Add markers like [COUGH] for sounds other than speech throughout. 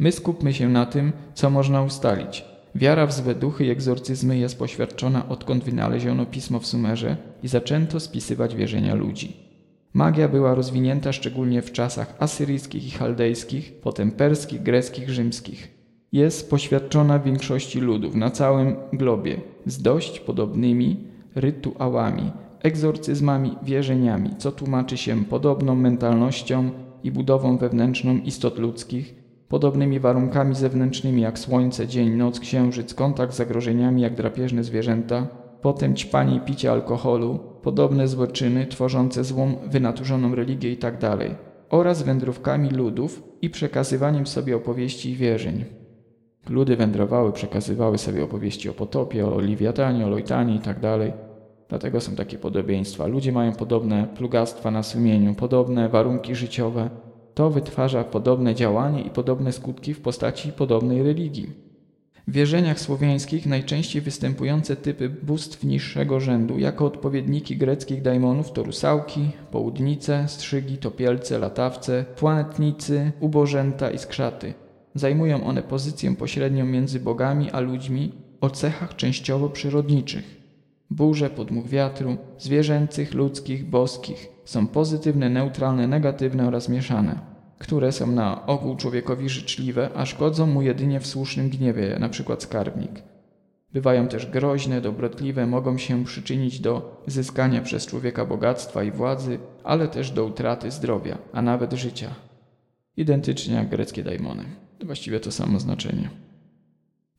My skupmy się na tym, co można ustalić. Wiara w złe duchy i egzorcyzmy jest poświadczona odkąd wynaleziono pismo w Sumerze i zaczęto spisywać wierzenia ludzi. Magia była rozwinięta szczególnie w czasach asyryjskich i chaldejskich, potem perskich, greckich, rzymskich. Jest poświadczona w większości ludów na całym globie z dość podobnymi rytuałami, egzorcyzmami, wierzeniami, co tłumaczy się podobną mentalnością i budową wewnętrzną istot ludzkich, podobnymi warunkami zewnętrznymi jak słońce, dzień, noc, księżyc, kontakt z zagrożeniami jak drapieżne zwierzęta, potem ćpanie i picie alkoholu, podobne złoczyny tworzące złą, wynaturzoną religię itd., tak oraz wędrówkami ludów i przekazywaniem sobie opowieści i wierzeń. Ludy wędrowały, przekazywały sobie opowieści o potopie, o Liwiatanie, o Lojtanie itd., tak Dlatego są takie podobieństwa. Ludzie mają podobne plugastwa na sumieniu, podobne warunki życiowe. To wytwarza podobne działanie i podobne skutki w postaci podobnej religii. W wierzeniach słowiańskich najczęściej występujące typy bóstw niższego rzędu jako odpowiedniki greckich daimonów to rusałki, południce, strzygi, topielce, latawce, planetnicy, ubożęta i skrzaty. Zajmują one pozycję pośrednią między bogami a ludźmi o cechach częściowo przyrodniczych. Burze, podmuch wiatru, zwierzęcych, ludzkich, boskich są pozytywne, neutralne, negatywne oraz mieszane, które są na ogół człowiekowi życzliwe, a szkodzą mu jedynie w słusznym gniewie, np. skarbnik. Bywają też groźne, dobrotliwe, mogą się przyczynić do zyskania przez człowieka bogactwa i władzy, ale też do utraty zdrowia, a nawet życia. Identycznie jak greckie daimony. Właściwie to samo znaczenie.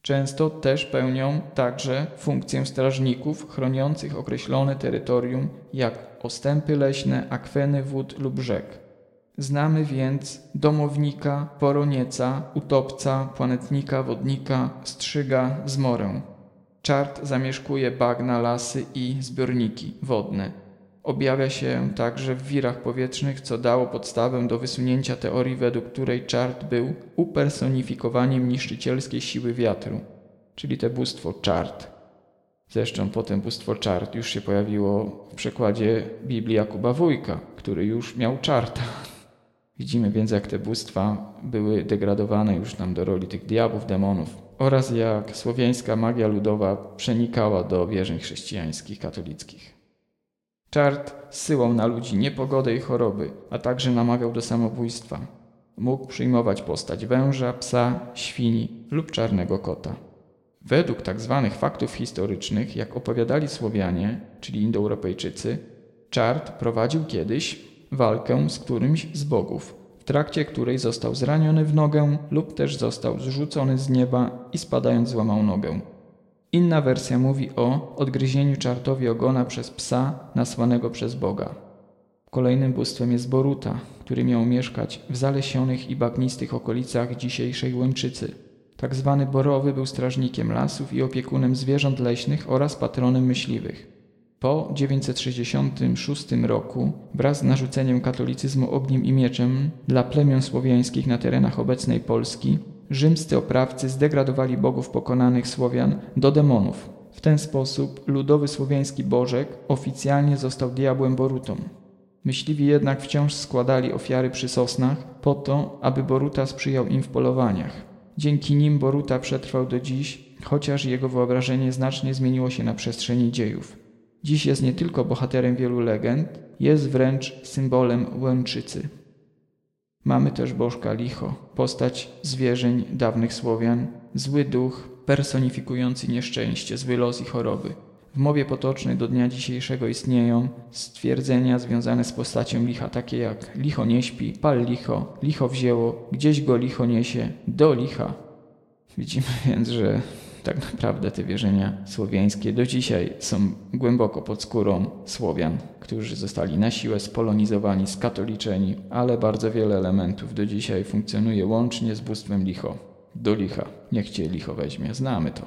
Często też pełnią także funkcję strażników chroniących określone terytorium, jak ostępy leśne, akweny wód lub rzek. Znamy więc domownika, poronieca, utopca, planetnika, wodnika, strzyga, zmorę. Czart zamieszkuje bagna, lasy i zbiorniki wodne. Objawia się także w wirach powietrznych, co dało podstawę do wysunięcia teorii, według której czart był upersonifikowaniem niszczycielskiej siły wiatru, czyli te bóstwo czart. Zresztą potem bóstwo czart już się pojawiło w przekładzie Biblii Jakuba Wójka, który już miał czarta. Widzimy więc, jak te bóstwa były degradowane już tam do roli tych diabłów, demonów oraz jak słowiańska magia ludowa przenikała do wierzeń chrześcijańskich, katolickich. Czart syłał na ludzi niepogodę i choroby, a także namawiał do samobójstwa. Mógł przyjmować postać węża, psa, świni lub czarnego kota. Według tzw. Tak faktów historycznych, jak opowiadali Słowianie, czyli Indoeuropejczycy, Czart prowadził kiedyś walkę z którymś z bogów, w trakcie której został zraniony w nogę lub też został zrzucony z nieba i spadając złamał nogę. Inna wersja mówi o odgryzieniu czartowi ogona przez psa nasłanego przez Boga. Kolejnym bóstwem jest Boruta, który miał mieszkać w zalesionych i bagnistych okolicach dzisiejszej Łęczycy. Tak zwany Borowy był strażnikiem lasów i opiekunem zwierząt leśnych oraz patronem myśliwych. Po 966 roku, wraz z narzuceniem katolicyzmu ogniem i mieczem dla plemion słowiańskich na terenach obecnej Polski, rzymscy oprawcy zdegradowali bogów pokonanych Słowian do demonów. W ten sposób ludowy słowiański bożek oficjalnie został diabłem Borutą. Myśliwi jednak wciąż składali ofiary przy sosnach po to, aby Boruta sprzyjał im w polowaniach. Dzięki nim Boruta przetrwał do dziś, chociaż jego wyobrażenie znacznie zmieniło się na przestrzeni dziejów. Dziś jest nie tylko bohaterem wielu legend, jest wręcz symbolem Łęczycy. Mamy też Bożka Licho, postać zwierzeń dawnych Słowian, zły duch personifikujący nieszczęście, zły los i choroby. W mowie potocznej do dnia dzisiejszego istnieją stwierdzenia związane z postacią licha, takie jak licho nie śpi, pal licho, licho wzięło, gdzieś go licho niesie, do licha. Widzimy więc, że tak naprawdę te wierzenia słowiańskie do dzisiaj są głęboko pod skórą Słowian, którzy zostali na siłę spolonizowani, skatoliczeni, ale bardzo wiele elementów do dzisiaj funkcjonuje łącznie z bóstwem licho. Do licha. Niech cię licho weźmie, znamy to.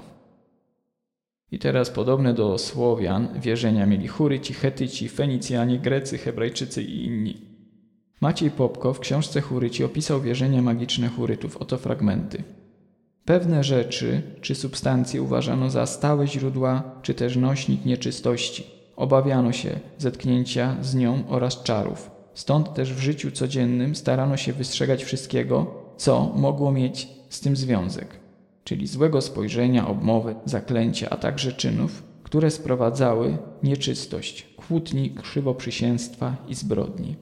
I teraz podobne do Słowian wierzenia mieli Huryci, Chetyci, Fenicjanie, Grecy, Hebrajczycy i inni. Maciej Popko w książce Huryci opisał wierzenia magiczne Hurytów. Oto fragmenty. Pewne rzeczy czy substancje uważano za stałe źródła czy też nośnik nieczystości. Obawiano się zetknięcia z nią oraz czarów. Stąd też w życiu codziennym starano się wystrzegać wszystkiego, co mogło mieć z tym związek, czyli złego spojrzenia, obmowy, zaklęcia, a także czynów, które sprowadzały nieczystość, kłótni, krzywoprzysięstwa i zbrodni.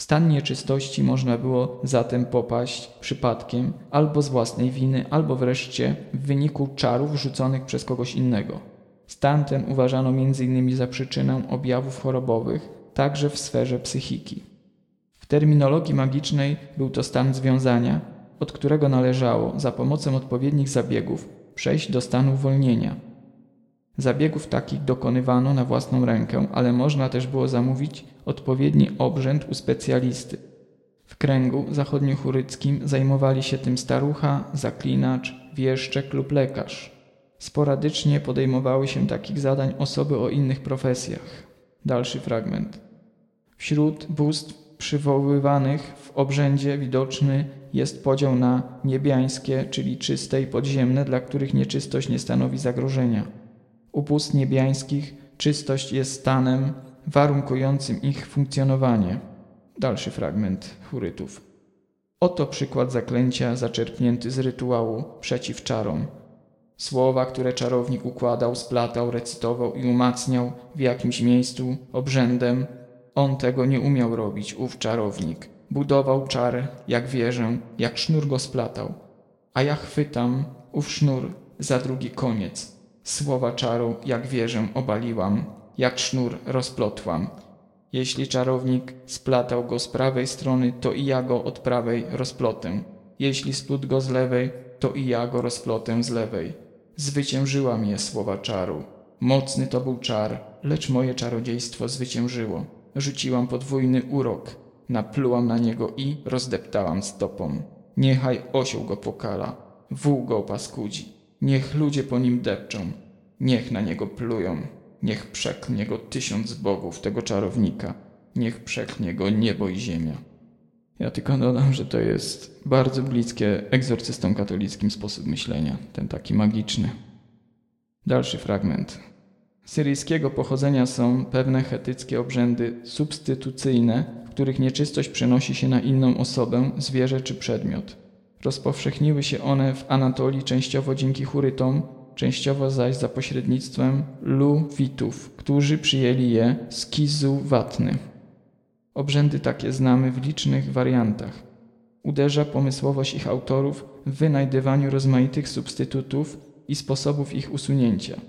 W stan nieczystości można było zatem popaść przypadkiem albo z własnej winy, albo wreszcie w wyniku czarów rzuconych przez kogoś innego. Stan ten uważano m.in. za przyczynę objawów chorobowych, także w sferze psychiki. W terminologii magicznej był to stan związania, od którego należało za pomocą odpowiednich zabiegów przejść do stanu uwolnienia. Zabiegów takich dokonywano na własną rękę, ale można też było zamówić odpowiedni obrzęd u specjalisty. W kręgu zachodniochuryckim zajmowali się tym starucha, zaklinacz, wieszczek lub lekarz. Sporadycznie podejmowały się takich zadań osoby o innych profesjach. Dalszy fragment. Wśród bóstw przywoływanych w obrzędzie widoczny jest podział na niebiańskie, czyli czyste i podziemne, dla których nieczystość nie stanowi zagrożenia. U niebiańskich czystość jest stanem warunkującym ich funkcjonowanie. Dalszy fragment hurytów. Oto przykład zaklęcia zaczerpnięty z rytuału przeciw czarom. Słowa, które czarownik układał, splatał, recytował i umacniał w jakimś miejscu obrzędem, on tego nie umiał robić, ów czarownik. Budował czar, jak wieżę, jak sznur go splatał. A ja chwytam ów sznur za drugi koniec. Słowa czaru, jak wieżę, obaliłam, jak sznur rozplotłam. Jeśli czarownik splatał go z prawej strony, to i ja go od prawej rozplotę. Jeśli splótł go z lewej, to i ja go rozplotę z lewej. Zwyciężyła mnie słowa czaru. Mocny to był czar, lecz moje czarodziejstwo zwyciężyło. Rzuciłam podwójny urok, naplułam na niego i rozdeptałam stopą. Niechaj osioł go pokala, wół go paskudzi. Niech ludzie po nim depczą, niech na niego plują. Niech przeklnie go tysiąc bogów, tego czarownika. Niech przeklnie go niebo i ziemia. Ja tylko dodam, że to jest bardzo bliskie egzorcystom katolickim sposób myślenia, ten taki magiczny. Dalszy fragment. Syryjskiego pochodzenia są pewne chetyckie obrzędy substytucyjne, w których nieczystość przenosi się na inną osobę, zwierzę czy przedmiot. Rozpowszechniły się one w Anatolii częściowo dzięki Hurytom, częściowo zaś za pośrednictwem Luwitów, którzy przyjęli je z kizu watny. Obrzędy takie znamy w licznych wariantach. Uderza pomysłowość ich autorów w wynajdywaniu rozmaitych substytutów i sposobów ich usunięcia.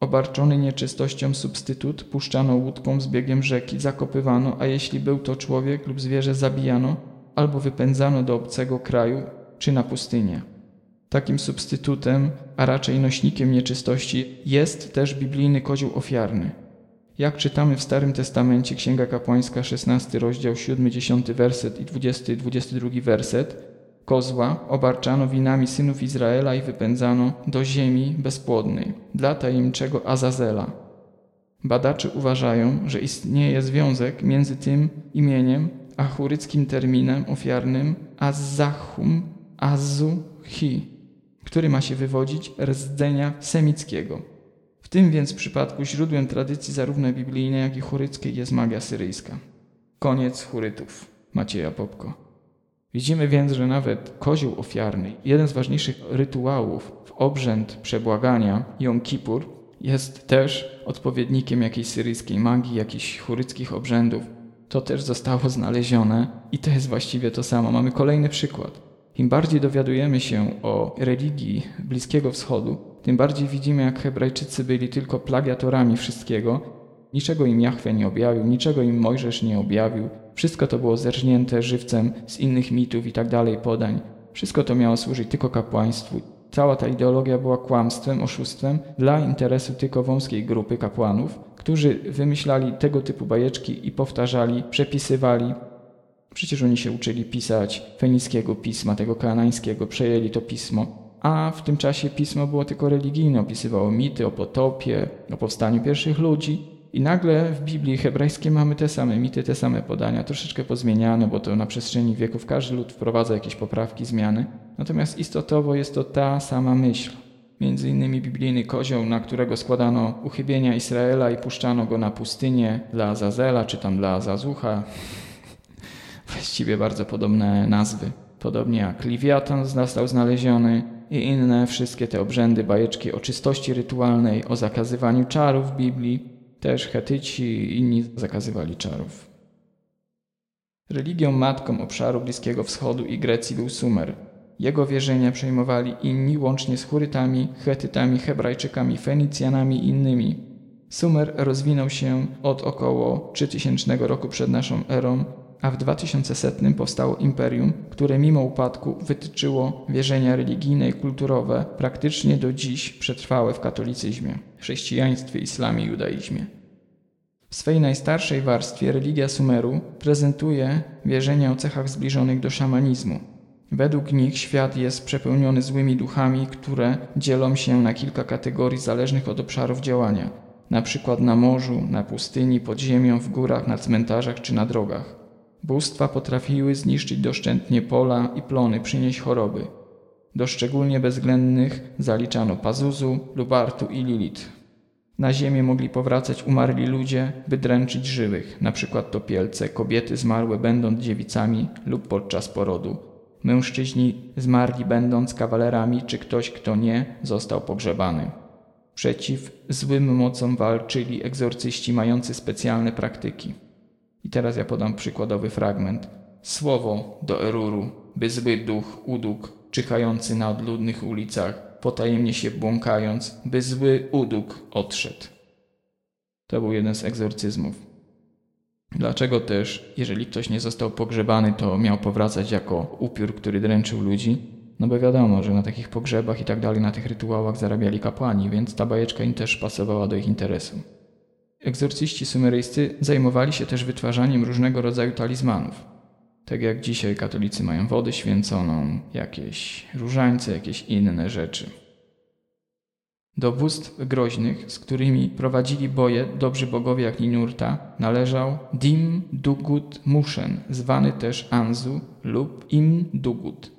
Obarczony nieczystością substytut puszczano łódką z biegiem rzeki, zakopywano, a jeśli był to człowiek lub zwierzę zabijano albo wypędzano do obcego kraju czy na pustynię. Takim substytutem, a raczej nośnikiem nieczystości jest też biblijny kozioł ofiarny. Jak czytamy w Starym Testamencie, Księga Kapłańska, 16 rozdział, 7-10 werset i 20-22 werset, kozła obarczano winami synów Izraela i wypędzano do ziemi bezpłodnej, dla tajemniczego Azazela. Badacze uważają, że istnieje związek między tym imieniem a churyckim terminem ofiarnym Azzachum Azuhi który ma się wywodzić rdzenia semickiego. W tym więc przypadku źródłem tradycji zarówno biblijnej, jak i churyckiej jest magia syryjska. Koniec churytów. Macieja Popko. Widzimy więc, że nawet kozioł ofiarny, jeden z ważniejszych rytuałów w obrzęd przebłagania Jom Kippur, jest też odpowiednikiem jakiejś syryjskiej magii, jakichś churyckich obrzędów. To też zostało znalezione i to jest właściwie to samo. Mamy kolejny przykład. Im bardziej dowiadujemy się o religii Bliskiego Wschodu, tym bardziej widzimy, jak Hebrajczycy byli tylko plagiatorami wszystkiego. Niczego im Jahwe nie objawił, niczego im Mojżesz nie objawił. Wszystko to było zerżnięte żywcem z innych mitów i tak dalej podań. Wszystko to miało służyć tylko kapłaństwu. Cała ta ideologia była kłamstwem, oszustwem dla interesu tylko wąskiej grupy kapłanów, którzy wymyślali tego typu bajeczki i powtarzali, przepisywali, Przecież oni się uczyli pisać fenickiego pisma, tego kanańskiego, przejęli to pismo. A w tym czasie pismo było tylko religijne, opisywało mity o potopie, o powstaniu pierwszych ludzi. I nagle w Biblii hebrajskiej mamy te same mity, te same podania, troszeczkę pozmieniane, bo to na przestrzeni wieków każdy lud wprowadza jakieś poprawki, zmiany. Natomiast istotowo jest to ta sama myśl. Między innymi biblijny kozioł, na którego składano uchybienia Izraela i puszczano go na pustynię dla Azazela, czy tam dla Azazucha, [LAUGHS] właściwie bardzo podobne nazwy. podobnie jak Liwiatan został znaleziony i inne wszystkie te obrzędy, bajeczki o czystości rytualnej, o zakazywaniu czarów w Biblii. Też Hetyci i inni zakazywali czarów. Religią matką obszaru Bliskiego Wschodu i Grecji był Sumer. Jego wierzenia przejmowali inni, łącznie z Hurytami, Chetytami, Hebrajczykami, Fenicjanami i innymi. Sumer rozwinął się od około 3000 roku przed naszą erą, a w 2100 powstało imperium, które mimo upadku wytyczyło wierzenia religijne i kulturowe praktycznie do dziś przetrwałe w katolicyzmie, chrześcijaństwie, islamie i judaizmie. W swej najstarszej warstwie religia Sumeru prezentuje wierzenia o cechach zbliżonych do szamanizmu. Według nich świat jest przepełniony złymi duchami, które dzielą się na kilka kategorii zależnych od obszarów działania, na przykład na morzu, na pustyni, pod ziemią, w górach, na cmentarzach czy na drogach. Bóstwa potrafiły zniszczyć doszczętnie pola i plony, przynieść choroby. Do szczególnie bezwzględnych zaliczano Pazuzu, Lubartu i Lilith. Na ziemię mogli powracać umarli ludzie, by dręczyć żywych, przykład topielce, kobiety zmarłe będąc dziewicami lub podczas porodu. Mężczyźni zmarli będąc kawalerami, czy ktoś, kto nie, został pogrzebany. Przeciw złym mocom walczyli egzorcyści mający specjalne praktyki. I teraz ja podam przykładowy fragment. Słowo do Eruru, by zły duch uduk, czyhający na odludnych ulicach, potajemnie się błąkając, by zły uduk odszedł. To był jeden z egzorcyzmów. Dlaczego też, jeżeli ktoś nie został pogrzebany, to miał powracać jako upiór, który dręczył ludzi? No bo wiadomo, że na takich pogrzebach i tak dalej, na tych rytuałach zarabiali kapłani, więc ta bajeczka im też pasowała do ich interesu. Egzorcyści sumeryjscy zajmowali się też wytwarzaniem różnego rodzaju talizmanów. Tak jak dzisiaj katolicy mają wodę święconą, jakieś różańce, jakieś inne rzeczy. Do bóstw groźnych, z którymi prowadzili boje dobrzy bogowie jak Ninurta, należał Dim Dugut Mushen, zwany też Anzu lub Im Dugut.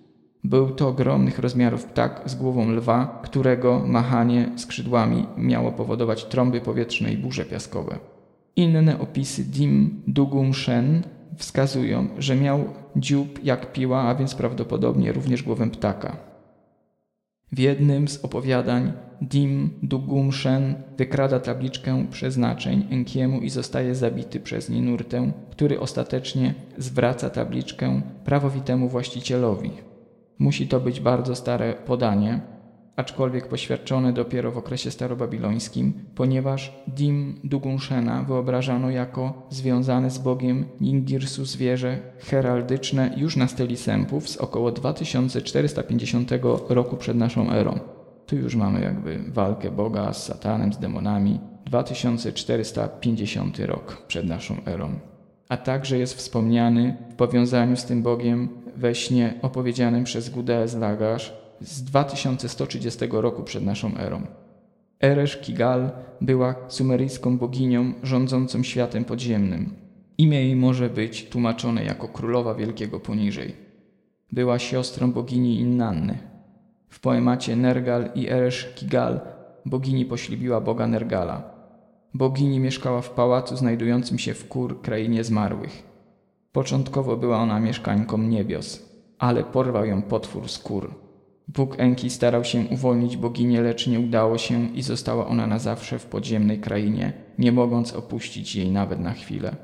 Był to ogromnych rozmiarów ptak z głową lwa, którego machanie skrzydłami miało powodować trąby powietrzne i burze piaskowe. Inne opisy Dim Dugum Shen wskazują, że miał dziób jak piła, a więc prawdopodobnie również głowę ptaka. W jednym z opowiadań Dim Dugum Shen wykrada tabliczkę przeznaczeń Enkiemu i zostaje zabity przez Ninurtę, który ostatecznie zwraca tabliczkę prawowitemu właścicielowi. Musi to być bardzo stare podanie, aczkolwiek poświadczone dopiero w okresie starobabilońskim, ponieważ Dim Dugunshena wyobrażano jako związane z Bogiem Ningirsu zwierzę heraldyczne już na steli sępów z około 2450 roku przed naszą erą. Tu już mamy jakby walkę Boga z Satanem, z demonami. 2450 rok przed naszą erą. A także jest wspomniany w powiązaniu z tym Bogiem we śnie opowiedzianym przez Gudeez Lagash z 2130 roku przed naszą erą. Eresz Kigal była sumeryjską boginią rządzącą światem podziemnym. Imię jej może być tłumaczone jako królowa wielkiego poniżej. Była siostrą bogini Innanny. W poemacie Nergal i Eresz Kigal bogini poślubiła boga Nergala. Bogini mieszkała w pałacu znajdującym się w Kur, krainie zmarłych. Początkowo była ona mieszkańką niebios, ale porwał ją potwór skór. Bóg Enki starał się uwolnić boginię, lecz nie udało się i została ona na zawsze w podziemnej krainie, nie mogąc opuścić jej nawet na chwilę.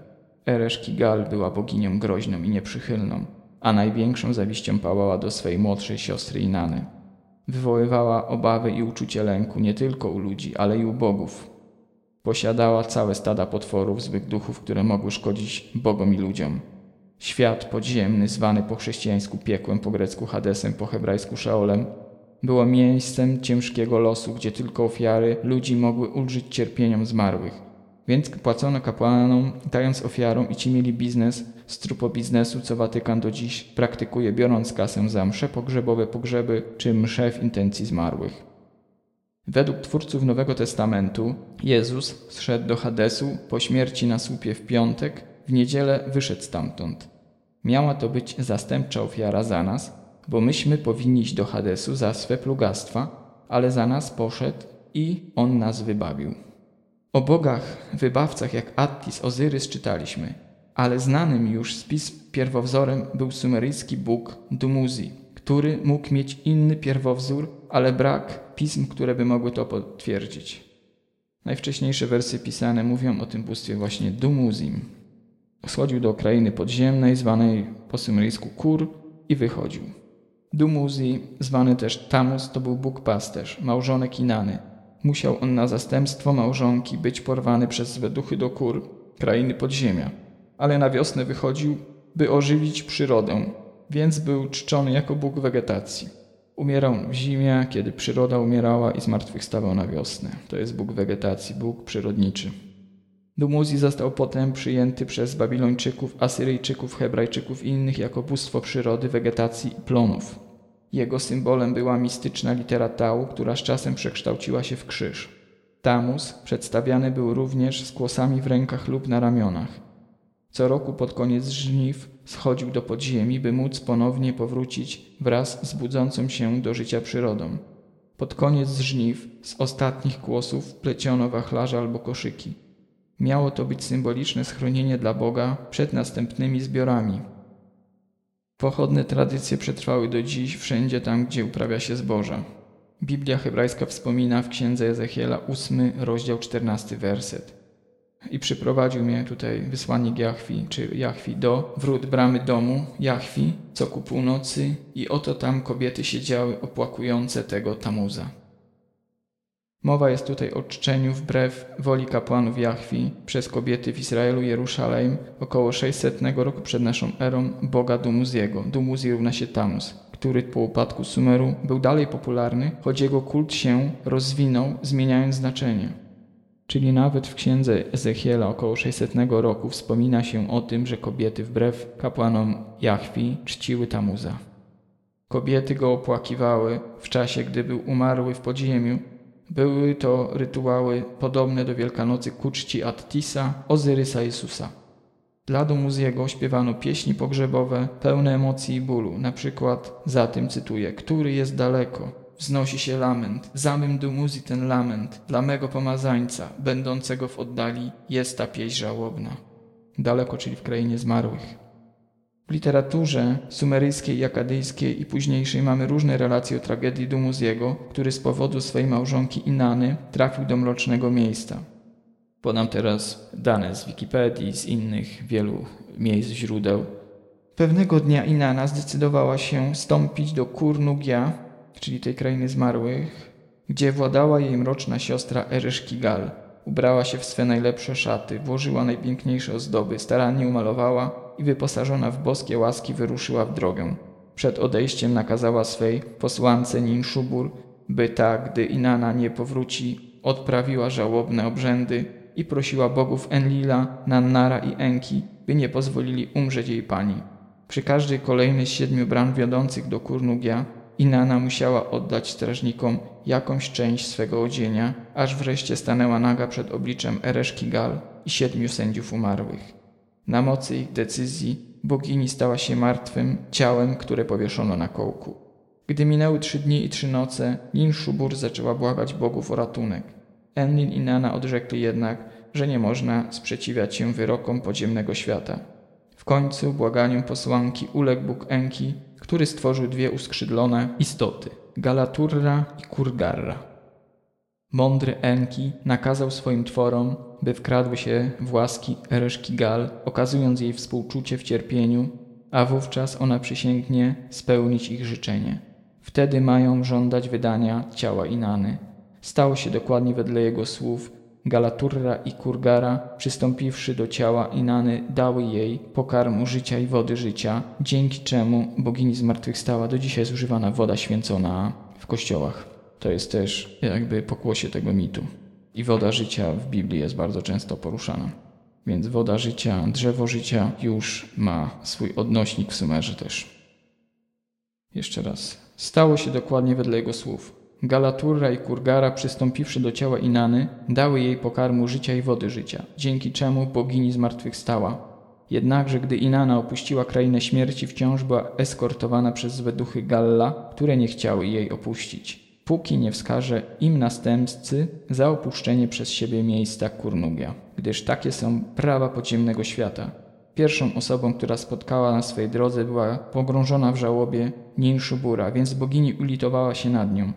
Eresz Kigal była boginią groźną i nieprzychylną, a największą zawiścią pałała do swej młodszej siostry Inany. Wywoływała obawy i uczucie lęku nie tylko u ludzi, ale i u bogów. Posiadała całe stada potworów, złych duchów, które mogły szkodzić bogom i ludziom. Świat podziemny, zwany po chrześcijańsku piekłem, po grecku Hadesem, po hebrajsku Szeolem, było miejscem ciężkiego losu, gdzie tylko ofiary ludzi mogły ulżyć cierpieniom zmarłych. Więc płacono kapłanom, dając ofiarą i ci mieli biznes z trupobiznesu, co Watykan do dziś praktykuje, biorąc kasę za msze pogrzebowe, pogrzeby czy msze w intencji zmarłych. Według twórców Nowego Testamentu Jezus zszedł do Hadesu po śmierci na słupie w piątek, w niedzielę wyszedł stamtąd. Miała to być zastępcza ofiara za nas, bo myśmy powinni iść do Hadesu za swe plugastwa, ale za nas poszedł i On nas wybawił. O bogach, wybawcach jak Attis, Ozyrys czytaliśmy, ale znanym już spis pierwowzorem był sumeryjski bóg Dumuzi, który mógł mieć inny pierwowzór, ale brak pism, które by mogły to potwierdzić. Najwcześniejsze wersy pisane mówią o tym bóstwie właśnie Dumuzim. Schodził do krainy podziemnej, zwanej po sumeryjsku Kur i wychodził. Dumuzi, zwany też Tamus, to był bóg pasterz, małżonek Inany. Musiał on na zastępstwo małżonki być porwany przez złe duchy do Kur, krainy podziemia. Ale na wiosnę wychodził, by ożywić przyrodę, więc był czczony jako bóg wegetacji. Umierał w zimie, kiedy przyroda umierała i zmartwychwstawał na wiosnę. To jest bóg wegetacji, bóg przyrodniczy. Dumuzi został potem przyjęty przez Babilończyków, Asyryjczyków, Hebrajczyków i innych jako bóstwo przyrody, wegetacji i plonów. Jego symbolem była mistyczna litera tau, która z czasem przekształciła się w krzyż. Tamus przedstawiany był również z kłosami w rękach lub na ramionach. Co roku pod koniec żniw schodził do podziemi, by móc ponownie powrócić wraz z budzącą się do życia przyrodą. Pod koniec żniw z ostatnich kłosów pleciono wachlarze albo koszyki. Miało to być symboliczne schronienie dla Boga przed następnymi zbiorami. Pochodne tradycje przetrwały do dziś wszędzie tam, gdzie uprawia się zboża. Biblia hebrajska wspomina w księdze Ezechiela 8, rozdział 14, werset. I przyprowadził mnie tutaj wysłannik Jachwi, czy Jachwi, do wrót bramy domu Jachwi, co ku północy, i oto tam kobiety siedziały opłakujące tego Tamuza. Mowa jest tutaj o czczeniu wbrew woli kapłanów Jachwi przez kobiety w Izraelu Jerusalem około 600 roku przed naszą erą Boga Dumuziego. Dumuzi równa się Tamuz, który po upadku Sumeru był dalej popularny, choć jego kult się rozwinął, zmieniając znaczenie. Czyli nawet w księdze Ezechiela około 600 roku wspomina się o tym, że kobiety wbrew kapłanom Jachwi czciły Tamuza. Kobiety go opłakiwały w czasie, gdy był umarły w podziemiu. Były to rytuały podobne do Wielkanocy ku czci Attisa, Ozyrysa Jezusa. Dla Dumuziego śpiewano pieśni pogrzebowe pełne emocji i bólu, na przykład za tym cytuję, który jest daleko, wznosi się lament. Zamym Dumuzi ten lament, dla mego pomazańca, będącego w oddali, jest ta pieśń żałobna. Daleko, czyli w krainie zmarłych. W literaturze sumeryjskiej i akadyjskiej i późniejszej mamy różne relacje o tragedii Dumuziego, który z powodu swojej małżonki Inany trafił do mrocznego miejsca. Podam teraz dane z Wikipedii, z innych wielu miejsc źródeł. Pewnego dnia Inana zdecydowała się stąpić do Kurnugia, czyli tej krainy zmarłych, gdzie władała jej mroczna siostra Eryszkigal. Ubrała się w swe najlepsze szaty, włożyła najpiękniejsze ozdoby, starannie umalowała i wyposażona w boskie łaski wyruszyła w drogę. Przed odejściem nakazała swej posłance Ninszubur, by ta, gdy Inana nie powróci, odprawiła żałobne obrzędy i prosiła bogów Enlila, Nannara i Enki, by nie pozwolili umrzeć jej pani. Przy każdej kolejnej z siedmiu bram wiodących do Kurnugia Inanna musiała oddać strażnikom jakąś część swego odzienia, aż wreszcie stanęła naga przed obliczem Ereszki Gal i siedmiu sędziów umarłych. Na mocy ich decyzji bogini stała się martwym ciałem, które powieszono na kołku. Gdy minęły trzy dni i trzy noce, Nin Szubur zaczęła błagać bogów o ratunek. Enlil i Nana odrzekli jednak, że nie można sprzeciwiać się wyrokom podziemnego świata. W końcu błaganiom posłanki uległ Bóg Enki który stworzył dwie uskrzydlone istoty Galaturra i Kurgarra. Mądry Enki nakazał swoim tworom, by wkradły się w łaski Ereszki Gal, okazując jej współczucie w cierpieniu, a wówczas ona przysięgnie spełnić ich życzenie. Wtedy mają żądać wydania ciała Inany. Stało się dokładnie wedle jego słów, Galaturra i Kurgara, przystąpiwszy do ciała Inany, dały jej pokarmu życia i wody życia, dzięki czemu bogini zmartwychwstała. Do dzisiaj jest używana woda święcona w kościołach. To jest też jakby pokłosie tego mitu. I woda życia w Biblii jest bardzo często poruszana. Więc woda życia, drzewo życia już ma swój odnośnik w Sumerze też. Jeszcze raz. Stało się dokładnie wedle jego słów. Galaturra i Kurgara, przystąpiwszy do ciała Inany, dały jej pokarmu życia i wody życia, dzięki czemu bogini zmartwychwstała. Jednakże gdy Inana opuściła krainę śmierci, wciąż była eskortowana przez złe duchy Galla, które nie chciały jej opuścić, póki nie wskaże im następcy za opuszczenie przez siebie miejsca Kurnugia, gdyż takie są prawa podziemnego świata. Pierwszą osobą, która spotkała na swej drodze, była pogrążona w żałobie Ninszubura, więc bogini ulitowała się nad nią.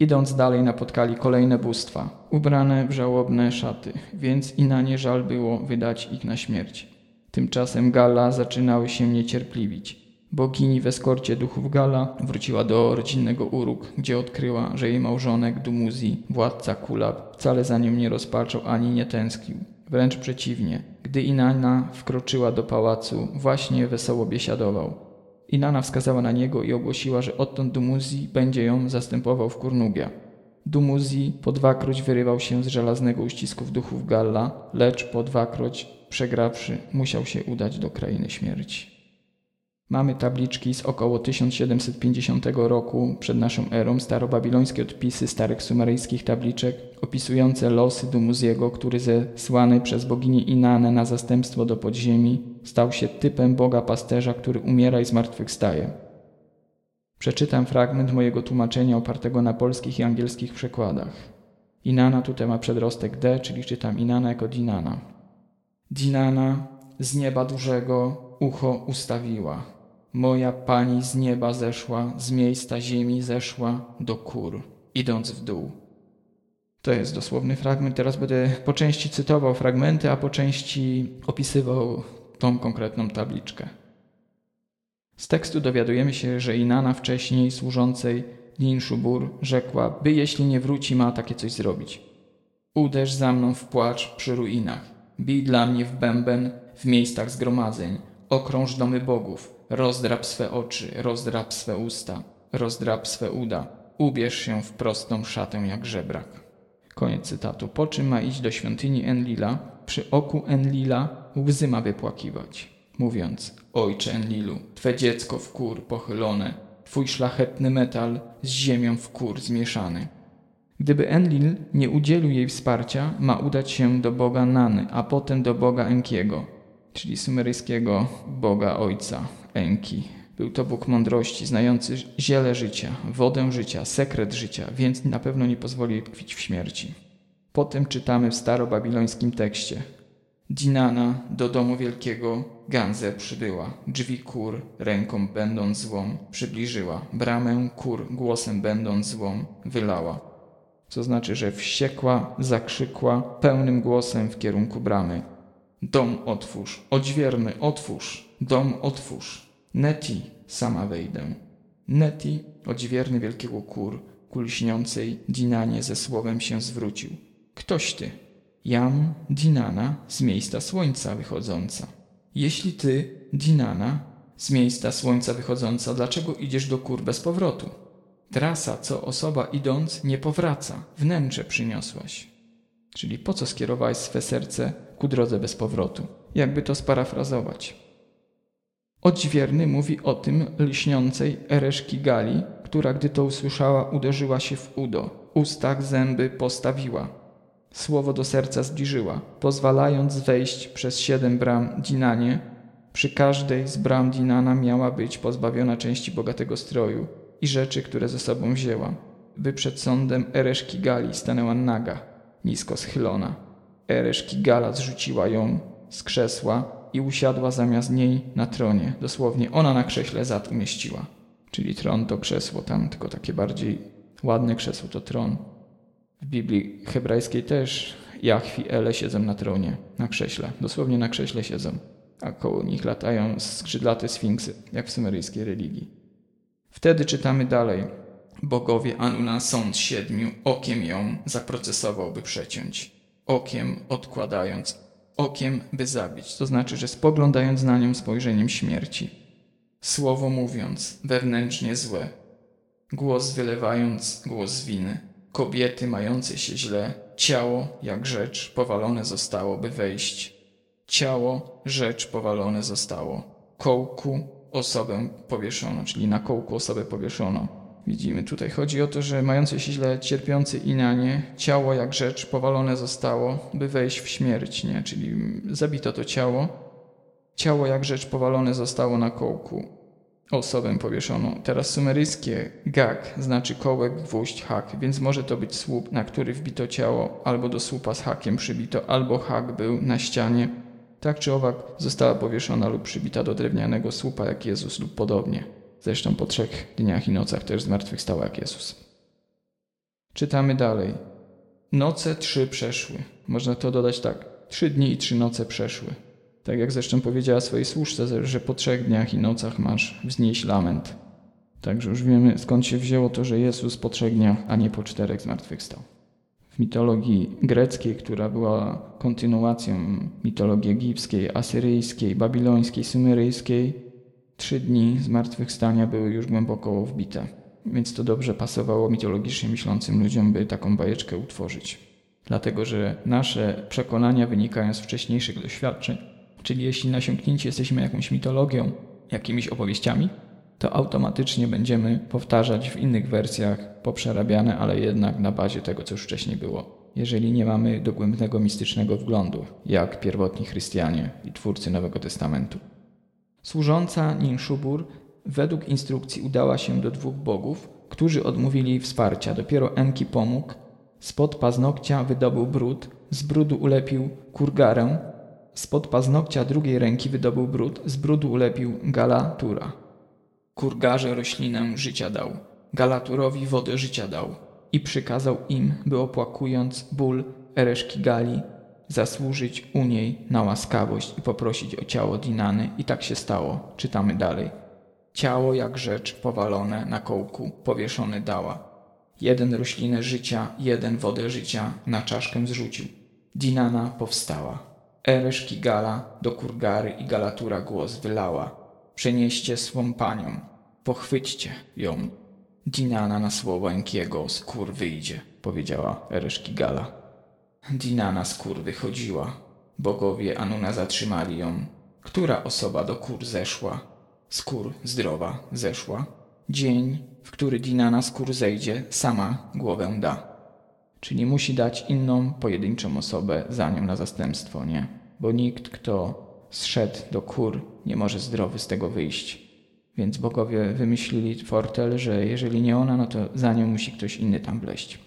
Idąc dalej napotkali kolejne bóstwa, ubrane w żałobne szaty, więc i na nie żal było wydać ich na śmierć. Tymczasem Gala zaczynały się niecierpliwić. Bogini w eskorcie duchów Gala wróciła do rodzinnego Uruk, gdzie odkryła, że jej małżonek Dumuzi, władca Kulab, wcale za nią nie rozpaczał ani nie tęsknił. Wręcz przeciwnie, gdy Inanna wkroczyła do pałacu, właśnie wesoło biesiadował. Inanna wskazała na niego i ogłosiła, że odtąd Dumuzi będzie ją zastępował w Kurnugia. Dumuzi po dwakroć wyrywał się z żelaznego uścisków duchów Galla, lecz po dwakroć przegrawszy musiał się udać do krainy śmierci. Mamy tabliczki z około 1750 roku przed naszą erą, starobabilońskie odpisy starych sumeryjskich tabliczek opisujące losy Dumuziego, który zesłany przez boginię Inanę na zastępstwo do podziemi stał się typem boga pasterza, który umiera i zmartwychwstaje. Przeczytam fragment mojego tłumaczenia opartego na polskich i angielskich przekładach. Inana tutaj ma przedrostek D, czyli czytam Inana jako Dinana. Dinana z nieba dużego ucho ustawiła Moja pani z nieba zeszła, z miejsca ziemi zeszła do kur, idąc w dół. To jest dosłowny fragment. Teraz będę po części cytował fragmenty, a po części opisywał tą konkretną tabliczkę. Z tekstu dowiadujemy się, że Inana wcześniej służącej Ninszubur rzekła, by jeśli nie wróci, ma takie coś zrobić. Uderz za mną w płacz przy ruinach, bij dla mnie w bęben w miejscach zgromadzeń, okrąż domy bogów, rozdrap swe oczy, rozdrap swe usta, rozdrap swe uda, ubierz się w prostą szatę jak żebrak. Koniec cytatu. Po czym ma iść do świątyni Enlila, przy oku Enlila łzy ma wypłakiwać, mówiąc, Ojcze Enlilu, Twe dziecko w kur pochylone, Twój szlachetny metal z ziemią w kur zmieszany. Gdyby Enlil nie udzielił jej wsparcia, ma udać się do boga Nany, a potem do boga Enkiego, czyli sumeryjskiego boga ojca, Enki. Był to Bóg mądrości, znający ziele życia, wodę życia, sekret życia, więc na pewno nie pozwoli pić w śmierci. Potem czytamy w starobabilońskim tekście. Dinana do domu wielkiego Ganze przybyła, drzwi kur ręką będąc złą przybliżyła, bramę kur głosem będąc złą wylała. Co znaczy, że wściekła, zakrzykła pełnym głosem w kierunku bramy. Dom otwórz, odźwierny otwórz, dom otwórz. Neti sama wejdę. Neti, odźwierny wielkiego kur, ku lśniącej Dinanie ze słowem się zwrócił. Ktoś ty? Jam Dinana z miejsca słońca wychodząca. Jeśli ty, Dinana, z miejsca słońca wychodząca, dlaczego idziesz do kur bez powrotu? Trasa, co osoba idąc nie powraca, wnętrze przyniosłaś. Czyli po co skierowałeś swe serce ku drodze bez powrotu? Jakby to sparafrazować? Odźwierny mówi o tym lśniącej Ereszki Gali, która gdy to usłyszała, uderzyła się w udo, ustach zęby postawiła. Słowo do serca zbliżyła, pozwalając wejść przez siedem bram Dinanie. Przy każdej z bram Dinana miała być pozbawiona części bogatego stroju i rzeczy, które ze sobą wzięła. By przed sądem Ereszki Gali stanęła naga, nisko schylona. Ereszki Gala zrzuciła ją z krzesła i usiadła zamiast niej na tronie. Dosłownie ona na krześle zad umieściła. Czyli tron to krzesło tam, tylko takie bardziej ładne krzesło to tron. W Biblii hebrajskiej też Jachwi Ele siedzą na tronie, na krześle. Dosłownie na krześle siedzą. A koło nich latają skrzydlate sfinksy, jak w sumeryjskiej religii. Wtedy czytamy dalej. Bogowie Anuna sąd siedmiu okiem ją zaprocesował, by przeciąć. Okiem odkładając okiem, by zabić, to znaczy, że spoglądając na nią spojrzeniem śmierci. Słowo mówiąc, wewnętrznie złe. Głos wylewając, głos winy. Kobiety mające się źle, ciało, jak rzecz, powalone zostało, by wejść. Ciało, rzecz powalone zostało. Kołku, osobę powieszono, czyli na kołku osobę powieszono widzimy. Tutaj chodzi o to, że mający się źle cierpiący Inanie, ciało jak rzecz powalone zostało, by wejść w śmierć, nie? czyli zabito to ciało. Ciało jak rzecz powalone zostało na kołku. Osobę powieszono. Teraz sumeryjskie gag znaczy kołek, gwóźdź, hak, więc może to być słup, na który wbito ciało, albo do słupa z hakiem przybito, albo hak był na ścianie Tak czy owak została powieszona lub przybita do drewnianego słupa jak Jezus lub podobnie. Zresztą po trzech dniach i nocach też zmartwychwstała jak Jezus. Czytamy dalej. Noce trzy przeszły. Można to dodać tak. Trzy dni i trzy noce przeszły. Tak jak zresztą powiedziała swojej służce, że po trzech dniach i nocach masz wznieść lament. Także już wiemy skąd się wzięło to, że Jezus po trzech dniach, a nie po czterech zmartwychwstał. W mitologii greckiej, która była kontynuacją mitologii egipskiej, asyryjskiej, babilońskiej, sumeryjskiej, trzy dni zmartwychwstania były już głęboko wbite. Więc to dobrze pasowało mitologicznie myślącym ludziom, by taką bajeczkę utworzyć. Dlatego, że nasze przekonania wynikają z wcześniejszych doświadczeń. Czyli jeśli nasiąknięci jesteśmy jakąś mitologią, jakimiś opowieściami, to automatycznie będziemy powtarzać w innych wersjach poprzerabiane, ale jednak na bazie tego, co już wcześniej było. Jeżeli nie mamy dogłębnego mistycznego wglądu, jak pierwotni chrystianie i twórcy Nowego Testamentu. Służąca Ninszubur według instrukcji udała się do dwóch bogów, którzy odmówili wsparcia. Dopiero Enki pomógł, spod paznokcia wydobył brud, z brudu ulepił kurgarę, spod paznokcia drugiej ręki wydobył brud, z brudu ulepił galatura. Kurgarze roślinę życia dał, Galaturowi wodę życia dał. I przykazał im, by opłakując ból Ereszki Gali, zasłużyć u niej na łaskawość i poprosić o ciało Dinany i tak się stało. Czytamy dalej. Ciało jak rzecz powalone na kołku powieszone dała. Jeden roślinę życia, jeden wodę życia na czaszkę zrzucił. Dinana powstała. Ereszki Gala do Kurgary i Galatura głos wylała. Przenieście swą panią, pochwyćcie ją. Dinana na słowo Enkiego z kur wyjdzie, powiedziała Ereszki Gala. Dinana z kur wychodziła. Bogowie Anuna zatrzymali ją. Która osoba do kur zeszła? Z kur zdrowa zeszła. Dzień, w który Dinana z kur zejdzie, sama głowę da. Czyli musi dać inną, pojedynczą osobę za nią na zastępstwo, nie? Bo nikt, kto zszedł do kur, nie może zdrowy z tego wyjść. Więc bogowie wymyślili fortel, że jeżeli nie ona, no to za nią musi ktoś inny tam wleść.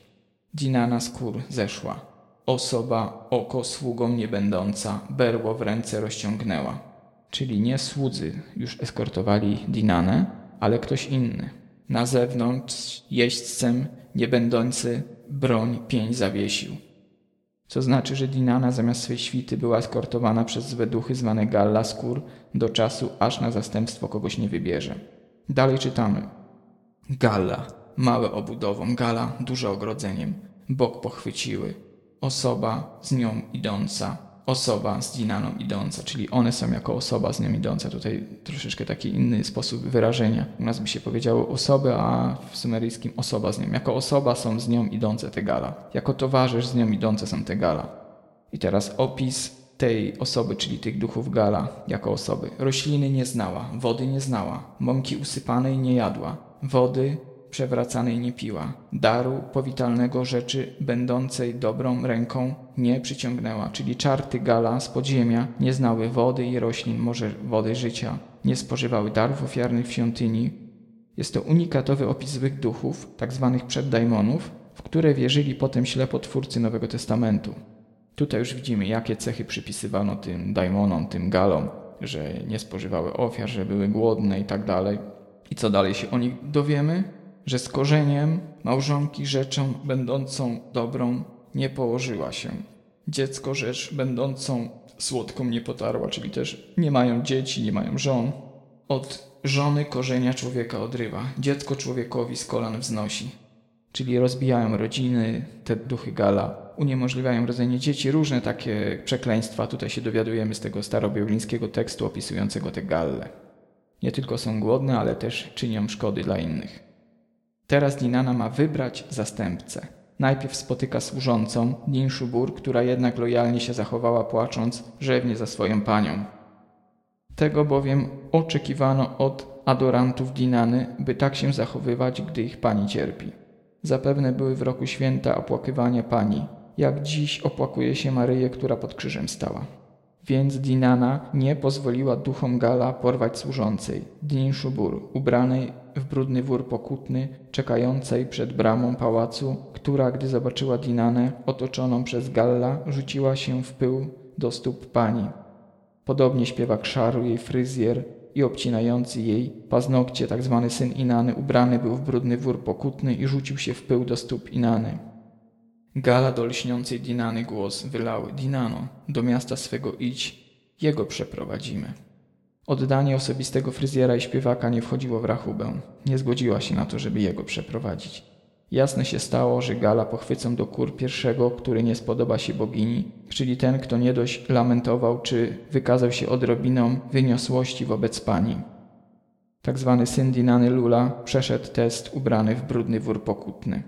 Dinana z kur zeszła. Osoba, oko sługą nie będąca, berło w ręce rozciągnęła. Czyli nie słudzy już eskortowali Dinanę, ale ktoś inny. Na zewnątrz jeźdźcem nie będący broń pień zawiesił co znaczy, że Dinana zamiast swej świty była eskortowana przez złe duchy zwane Galla skór do czasu, aż na zastępstwo kogoś nie wybierze. Dalej czytamy. Galla, małe obudową, Gala, duże ogrodzeniem, bok pochwyciły, osoba z nią idąca, osoba z Dinaną idąca, czyli one są jako osoba z nią idąca. Tutaj troszeczkę taki inny sposób wyrażenia. U nas by się powiedziało osoby, a w sumeryjskim osoba z nią. Jako osoba są z nią idące te gala. Jako towarzysz z nią idące są te gala. I teraz opis tej osoby, czyli tych duchów gala jako osoby. Rośliny nie znała, wody nie znała, mąki usypanej nie jadła, wody przewracanej nie piła. Daru powitalnego rzeczy będącej dobrą ręką nie przyciągnęła, czyli czarty gala z podziemia nie znały wody i roślin, może wody życia, nie spożywały darów ofiarnych w świątyni. Jest to unikatowy opis złych duchów, tak zwanych przeddaimonów, w które wierzyli potem ślepotwórcy Nowego Testamentu. Tutaj już widzimy, jakie cechy przypisywano tym daimonom, tym galom, że nie spożywały ofiar, że były głodne i tak dalej. I co dalej się o nich dowiemy? Że z korzeniem małżonki rzeczą będącą dobrą nie położyła się. Dziecko rzecz będącą słodką nie potarła, czyli też nie mają dzieci, nie mają żon. Od żony korzenia człowieka odrywa, dziecko człowiekowi z kolan wznosi. Czyli rozbijają rodziny, te duchy gala, uniemożliwiają rodzenie dzieci, różne takie przekleństwa. Tutaj się dowiadujemy z tego starobieglińskiego tekstu opisującego te galle. Nie tylko są głodne, ale też czynią szkody dla innych. Teraz Dinana ma wybrać zastępcę. Najpierw spotyka służącą, Dinszubur, która jednak lojalnie się zachowała, płacząc rzewnie za swoją panią. Tego bowiem oczekiwano od adorantów Dinany, by tak się zachowywać, gdy ich pani cierpi. Zapewne były w roku święta opłakiwania pani, jak dziś opłakuje się Maryję, która pod krzyżem stała. Więc Dinana nie pozwoliła duchom Gala porwać służącej, Dinszubur, ubranej w brudny wór pokutny, czekającej przed bramą pałacu, która, gdy zobaczyła Dinanę otoczoną przez Galla, rzuciła się w pył do stóp pani. Podobnie śpiewak Szaru, jej fryzjer i obcinający jej paznokcie, tak zwany syn Inany, ubrany był w brudny wór pokutny i rzucił się w pył do stóp Inany. Gala do lśniącej Dinany głos wylały. Dinano, do miasta swego idź, jego przeprowadzimy. Oddanie osobistego fryzjera i śpiewaka nie wchodziło w rachubę. Nie zgodziła się na to, żeby jego przeprowadzić. Jasne się stało, że Gala pochwycą do kur pierwszego, który nie spodoba się bogini, czyli ten, kto nie dość lamentował, czy wykazał się odrobiną wyniosłości wobec pani. Tak zwany syn Dinany Lula przeszedł test ubrany w brudny wór pokutny.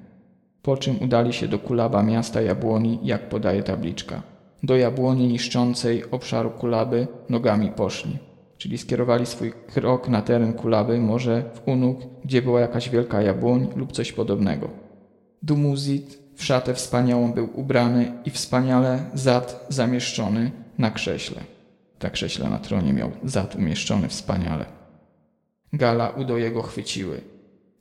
Po czym udali się do Kulaba miasta Jabłoni, jak podaje tabliczka. Do Jabłoni niszczącej obszaru Kulaby nogami poszli czyli skierowali swój krok na teren Kulaby, może w Unuk, gdzie była jakaś wielka jabłoń lub coś podobnego. Dumuzid w szatę wspaniałą był ubrany i wspaniale zad zamieszczony na krześle. Na krześle na tronie miał zad umieszczony wspaniale. Gala udo jego chwyciły.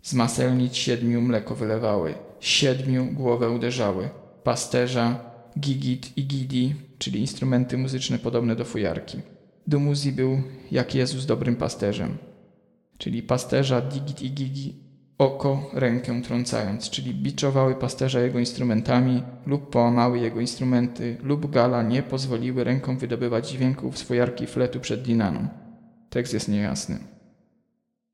Z maselnic siedmiu mleko wylewały, siedmiu głowę uderzały. Pasterza, gigit i gidi, czyli instrumenty muzyczne podobne do fujarki. Dumuzi był jak Jezus dobrym pasterzem, czyli pasterza digit i gigi oko rękę trącając, czyli biczowały pasterza jego instrumentami lub połamały jego instrumenty lub gala nie pozwoliły rękom wydobywać dźwięków swojarki fletu przed Dinaną. Tekst jest niejasny.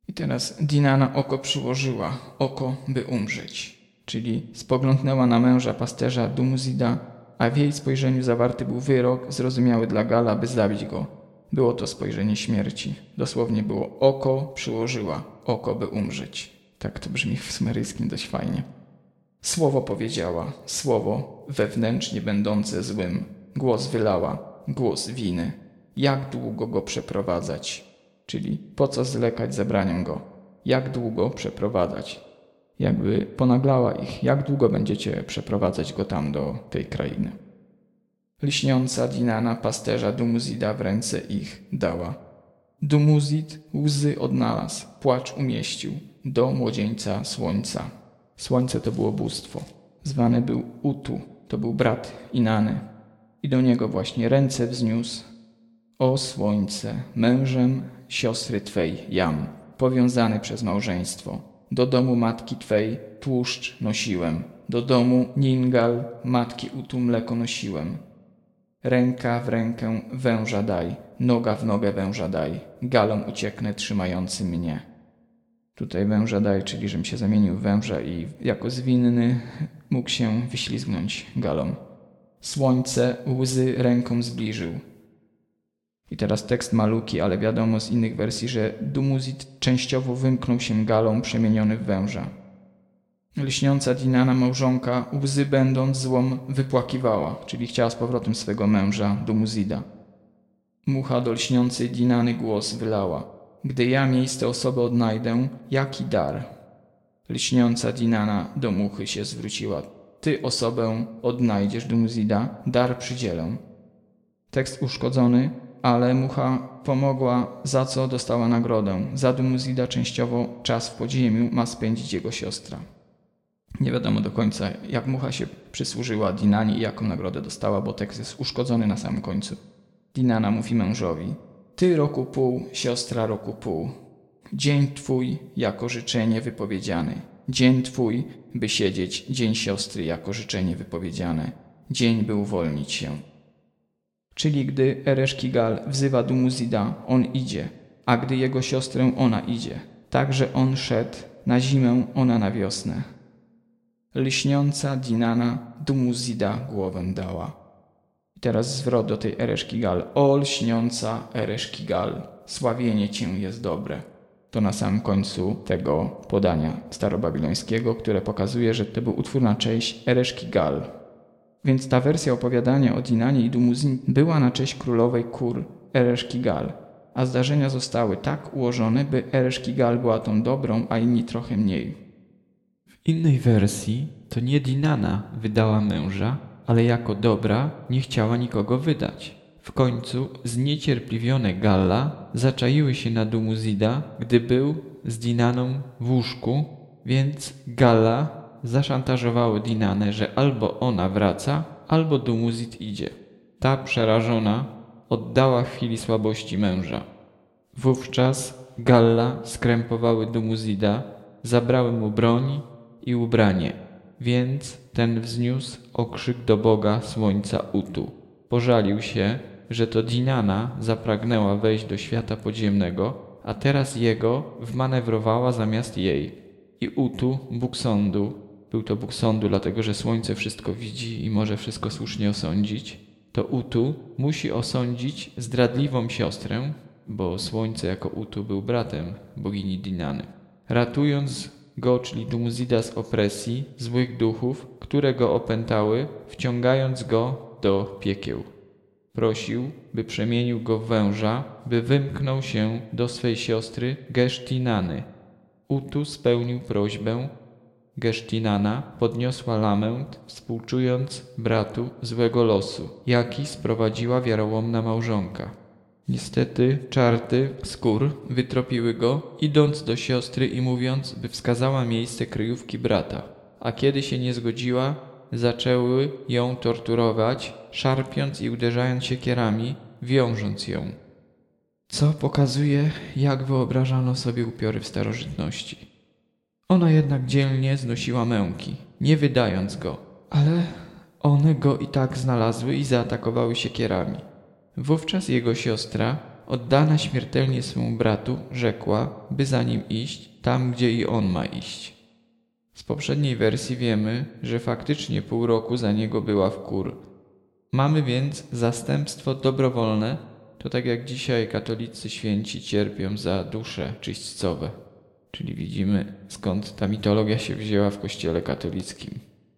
I teraz Dinana oko przyłożyła, oko by umrzeć, czyli spoglądnęła na męża pasterza Dumuzida, a w jej spojrzeniu zawarty był wyrok zrozumiały dla Gala, by zabić go. Było to spojrzenie śmierci. Dosłownie było oko przyłożyła, oko by umrzeć. Tak to brzmi w smeryjskim dość fajnie. Słowo powiedziała, słowo wewnętrznie będące złym. Głos wylała, głos winy. Jak długo go przeprowadzać? Czyli po co zlekać zebraniom go? Jak długo przeprowadzać? Jakby ponaglała ich, jak długo będziecie przeprowadzać go tam do tej krainy? Lśniąca dinana pasterza Dumuzida w ręce ich dała. Dumuzid łzy odnalazł, płacz umieścił do młodzieńca słońca. Słońce to było bóstwo. Zwany był Utu, to był brat Inany. I do niego właśnie ręce wzniósł. O słońce, mężem siostry Twej jam, powiązany przez małżeństwo. Do domu matki Twej tłuszcz nosiłem, do domu Ningal matki Utu mleko nosiłem. Ręka w rękę węża daj, noga w nogę węża daj, galom ucieknę trzymający mnie. Tutaj węża daj, czyli żebym się zamienił w węża i jako zwinny mógł się wyślizgnąć galom. Słońce łzy ręką zbliżył. I teraz tekst maluki, ale wiadomo z innych wersji, że Dumuzid częściowo wymknął się galą przemieniony w węża. Lśniąca Dinana małżonka, łzy będąc złą, wypłakiwała, czyli chciała z powrotem swego męża, Dumuzida. Mucha do lśniącej Dinany głos wylała. Gdy ja miejsce osoby odnajdę, jaki dar? Lśniąca Dinana do muchy się zwróciła. Ty osobę odnajdziesz, Dumuzida, dar przydzielę. Tekst uszkodzony, ale mucha pomogła, za co dostała nagrodę. Za Dumuzida częściowo czas w podziemiu ma spędzić jego siostra. Nie wiadomo do końca, jak mucha się przysłużyła Dinani i jaką nagrodę dostała, bo tekst jest uszkodzony na samym końcu. Dinana mówi mężowi: Ty roku pół, siostra roku pół. Dzień twój jako życzenie wypowiedziane. Dzień twój, by siedzieć, dzień siostry jako życzenie wypowiedziane. Dzień, by uwolnić się. Czyli gdy Ereszkigal wzywa Dumuzida, on idzie, a gdy jego siostrę ona idzie. Także on szedł na zimę, ona na wiosnę lśniąca Dinana Dumuzida głowę dała. I teraz zwrot do tej Ereszkigal. O lśniąca Ereszkigal, sławienie Cię jest dobre. To na samym końcu tego podania starobabilońskiego, które pokazuje, że to był utwór na cześć Ereszkigal. Więc ta wersja opowiadania o Dinanie i Dumuzin była na cześć królowej Kur Ereszkigal, a zdarzenia zostały tak ułożone, by Ereszkigal była tą dobrą, a inni trochę mniej innej wersji to nie Dinana wydała męża, ale jako dobra nie chciała nikogo wydać. W końcu zniecierpliwione Galla zaczaiły się na Dumuzida, gdy był z Dinaną w łóżku, więc Galla zaszantażowało Dinanę, że albo ona wraca, albo Dumuzid idzie. Ta przerażona oddała chwili słabości męża. Wówczas Galla skrępowały Dumuzida, zabrały mu broń i ubranie, więc ten wzniósł okrzyk do Boga Słońca Utu. Pożalił się, że to Dinana zapragnęła wejść do świata podziemnego, a teraz jego wmanewrowała zamiast jej. I Utu, Bóg sądu, był to Bóg sądu, dlatego że słońce wszystko widzi i może wszystko słusznie osądzić, to Utu musi osądzić zdradliwą siostrę, bo słońce jako Utu był bratem bogini Dinany, ratując go, czyli Dumuzida z opresji złych duchów, które go opętały, wciągając go do piekieł. Prosił, by przemienił go w węża, by wymknął się do swej siostry Gesztinany. Utu spełnił prośbę. Gesztinana podniosła lament, współczując bratu złego losu, jaki sprowadziła wiarołomna małżonka. Niestety czarty skór wytropiły go, idąc do siostry i mówiąc, by wskazała miejsce kryjówki brata. A kiedy się nie zgodziła, zaczęły ją torturować, szarpiąc i uderzając siekierami, wiążąc ją. Co pokazuje, jak wyobrażano sobie upiory w starożytności. Ona jednak dzielnie znosiła męki, nie wydając go, ale one go i tak znalazły i zaatakowały siekierami. Wówczas jego siostra, oddana śmiertelnie swemu bratu, rzekła, by za nim iść tam, gdzie i on ma iść. Z poprzedniej wersji wiemy, że faktycznie pół roku za niego była w kur. Mamy więc zastępstwo dobrowolne, to tak jak dzisiaj katolicy święci cierpią za dusze czyśćcowe. Czyli widzimy skąd ta mitologia się wzięła w kościele katolickim.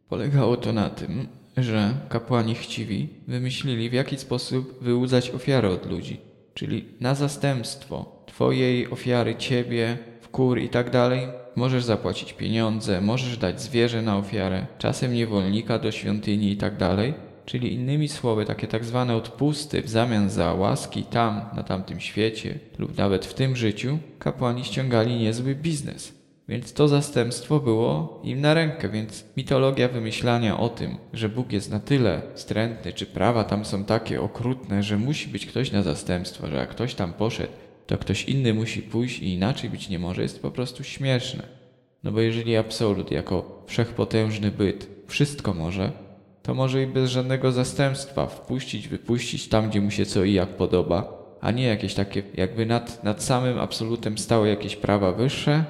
Polegało to na tym, że kapłani chciwi wymyślili w jaki sposób wyłudzać ofiarę od ludzi. Czyli na zastępstwo Twojej ofiary, Ciebie, w kur i tak dalej, możesz zapłacić pieniądze, możesz dać zwierzę na ofiarę, czasem niewolnika do świątyni i tak dalej. Czyli innymi słowy, takie tak zwane odpusty w zamian za łaski tam, na tamtym świecie lub nawet w tym życiu, kapłani ściągali niezły biznes. Więc to zastępstwo było im na rękę, więc mitologia wymyślania o tym, że Bóg jest na tyle wstrętny, czy prawa tam są takie okrutne, że musi być ktoś na zastępstwo, że jak ktoś tam poszedł, to ktoś inny musi pójść i inaczej być nie może, jest po prostu śmieszne. No bo jeżeli absolut jako wszechpotężny byt wszystko może, to może i bez żadnego zastępstwa wpuścić, wypuścić tam, gdzie mu się co i jak podoba, a nie jakieś takie, jakby nad, nad samym absolutem stały jakieś prawa wyższe,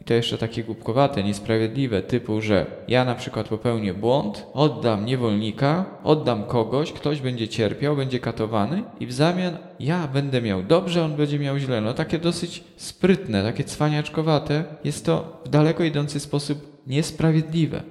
i to jeszcze takie głupkowate, niesprawiedliwe, typu, że ja na przykład popełnię błąd, oddam niewolnika, oddam kogoś, ktoś będzie cierpiał, będzie katowany i w zamian ja będę miał dobrze, on będzie miał źle. No takie dosyć sprytne, takie cwaniaczkowate. Jest to w daleko idący sposób niesprawiedliwe.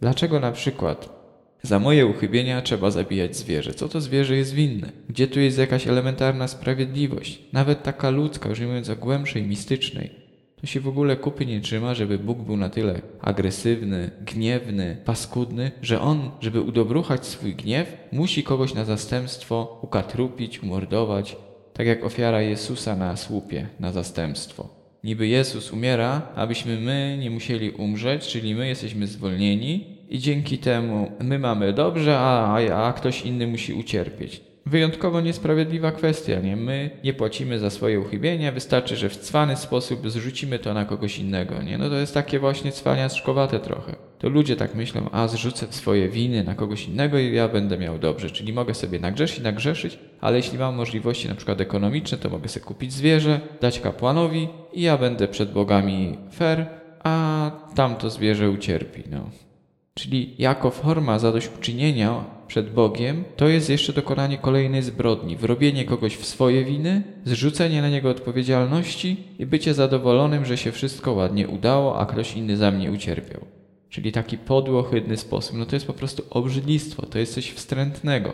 Dlaczego na przykład za moje uchybienia trzeba zabijać zwierzę. Co to zwierzę jest winne? Gdzie tu jest jakaś elementarna sprawiedliwość? Nawet taka ludzka, już mówiąc o głębszej, mistycznej to się w ogóle kupy nie trzyma, żeby Bóg był na tyle agresywny, gniewny, paskudny, że on, żeby udobruchać swój gniew, musi kogoś na zastępstwo ukatrupić, umordować, tak jak ofiara Jezusa na słupie na zastępstwo. Niby Jezus umiera, abyśmy my nie musieli umrzeć, czyli my jesteśmy zwolnieni i dzięki temu my mamy dobrze, a, a, a ktoś inny musi ucierpieć wyjątkowo niesprawiedliwa kwestia, nie? My nie płacimy za swoje uchybienia, wystarczy, że w cwany sposób zrzucimy to na kogoś innego, nie? No to jest takie właśnie cwaniaczkowate trochę. To ludzie tak myślą, a zrzucę swoje winy na kogoś innego i ja będę miał dobrze, czyli mogę sobie nagrzeszyć, nagrzeszyć, ale jeśli mam możliwości na przykład ekonomiczne, to mogę sobie kupić zwierzę, dać kapłanowi i ja będę przed bogami fair, a tamto zwierzę ucierpi, no. Czyli jako forma zadośćuczynienia przed Bogiem, to jest jeszcze dokonanie kolejnej zbrodni, wrobienie kogoś w swoje winy, zrzucenie na niego odpowiedzialności i bycie zadowolonym, że się wszystko ładnie udało, a ktoś inny za mnie ucierpiał. Czyli taki podły, ohydny sposób. No to jest po prostu obrzydlistwo, to jest coś wstrętnego.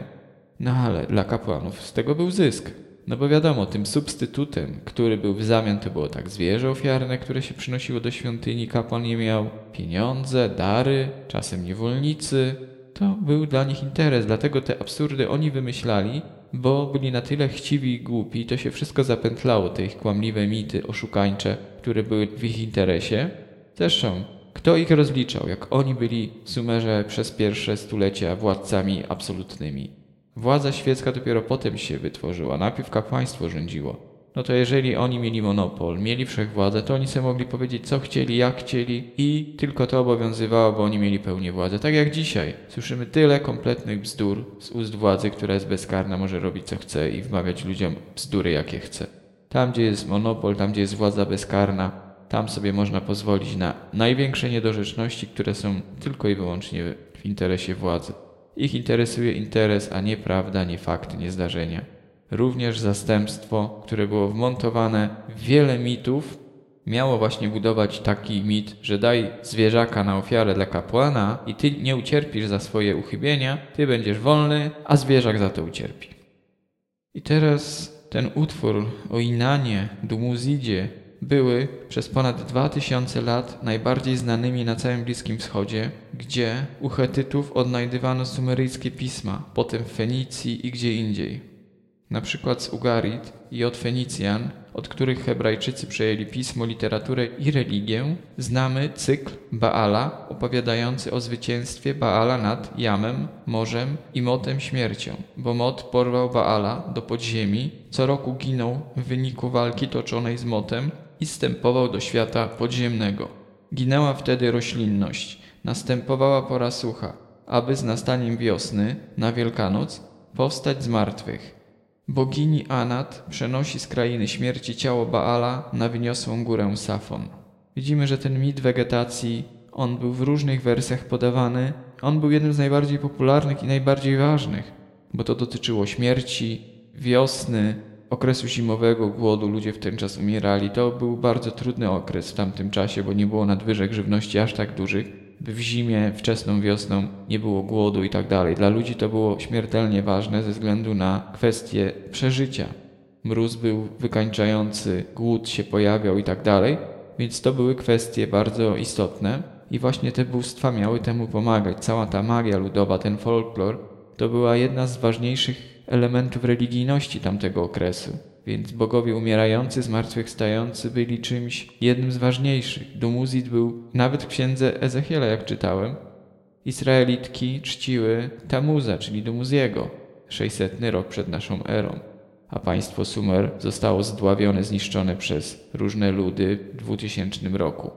No ale dla kapłanów z tego był zysk. No bo wiadomo, tym substytutem, który był w zamian, to było tak zwierzę ofiarne, które się przynosiło do świątyni, kapłan nie miał, pieniądze, dary, czasem niewolnicy. To był dla nich interes, dlatego te absurdy oni wymyślali, bo byli na tyle chciwi i głupi, to się wszystko zapętlało, te ich kłamliwe mity oszukańcze, które były w ich interesie. Zresztą, kto ich rozliczał, jak oni byli w Sumerze przez pierwsze stulecia władcami absolutnymi? Władza świecka dopiero potem się wytworzyła, najpierw kapłaństwo rządziło. No to jeżeli oni mieli monopol, mieli wszechwładzę, to oni sobie mogli powiedzieć co chcieli, jak chcieli i tylko to obowiązywało, bo oni mieli pełnię władzy. Tak jak dzisiaj. Słyszymy tyle kompletnych bzdur z ust władzy, która jest bezkarna, może robić co chce i wmawiać ludziom bzdury jakie chce. Tam, gdzie jest monopol, tam, gdzie jest władza bezkarna, tam sobie można pozwolić na największe niedorzeczności, które są tylko i wyłącznie w interesie władzy. Ich interesuje interes, a nie prawda, nie fakty, nie zdarzenia. Również zastępstwo, które było wmontowane w wiele mitów, miało właśnie budować taki mit, że daj zwierzaka na ofiarę dla kapłana i ty nie ucierpisz za swoje uchybienia, ty będziesz wolny, a zwierzak za to ucierpi. I teraz ten utwór o Inanie, Dumuzidzie były przez ponad dwa tysiące lat najbardziej znanymi na całym Bliskim Wschodzie, gdzie u Chetytów odnajdywano sumeryjskie pisma, potem w Fenicji i gdzie indziej. Na przykład z Ugarit i od Fenicjan, od których Hebrajczycy przejęli pismo, literaturę i religię, znamy cykl Baala opowiadający o zwycięstwie Baala nad Jamem, morzem i Motem śmiercią, bo Mot porwał Baala do podziemi, co roku ginął w wyniku walki toczonej z Motem i stępował do świata podziemnego. Ginęła wtedy roślinność, następowała pora sucha, aby z nastaniem wiosny, na Wielkanoc, powstać z martwych Bogini Anat przenosi z krainy śmierci ciało Baala na wyniosłą górę Safon. Widzimy, że ten mit wegetacji, on był w różnych wersjach podawany. On był jednym z najbardziej popularnych i najbardziej ważnych, bo to dotyczyło śmierci, wiosny, okresu zimowego, głodu. Ludzie w ten czas umierali. To był bardzo trudny okres w tamtym czasie, bo nie było nadwyżek żywności aż tak dużych by w zimie, wczesną wiosną nie było głodu i tak dalej. Dla ludzi to było śmiertelnie ważne ze względu na kwestię przeżycia. Mróz był wykańczający, głód się pojawiał i tak dalej, więc to były kwestie bardzo istotne i właśnie te bóstwa miały temu pomagać. Cała ta magia ludowa, ten folklor, to była jedna z ważniejszych elementów religijności tamtego okresu. Więc bogowie umierający, zmartwychwstający byli czymś jednym z ważniejszych. Dumuzid był nawet w księdze Ezechiela, jak czytałem. Izraelitki czciły Tamuza, czyli Dumuziego, 600 rok przed naszą erą. A państwo Sumer zostało zdławione, zniszczone przez różne ludy w 2000 roku.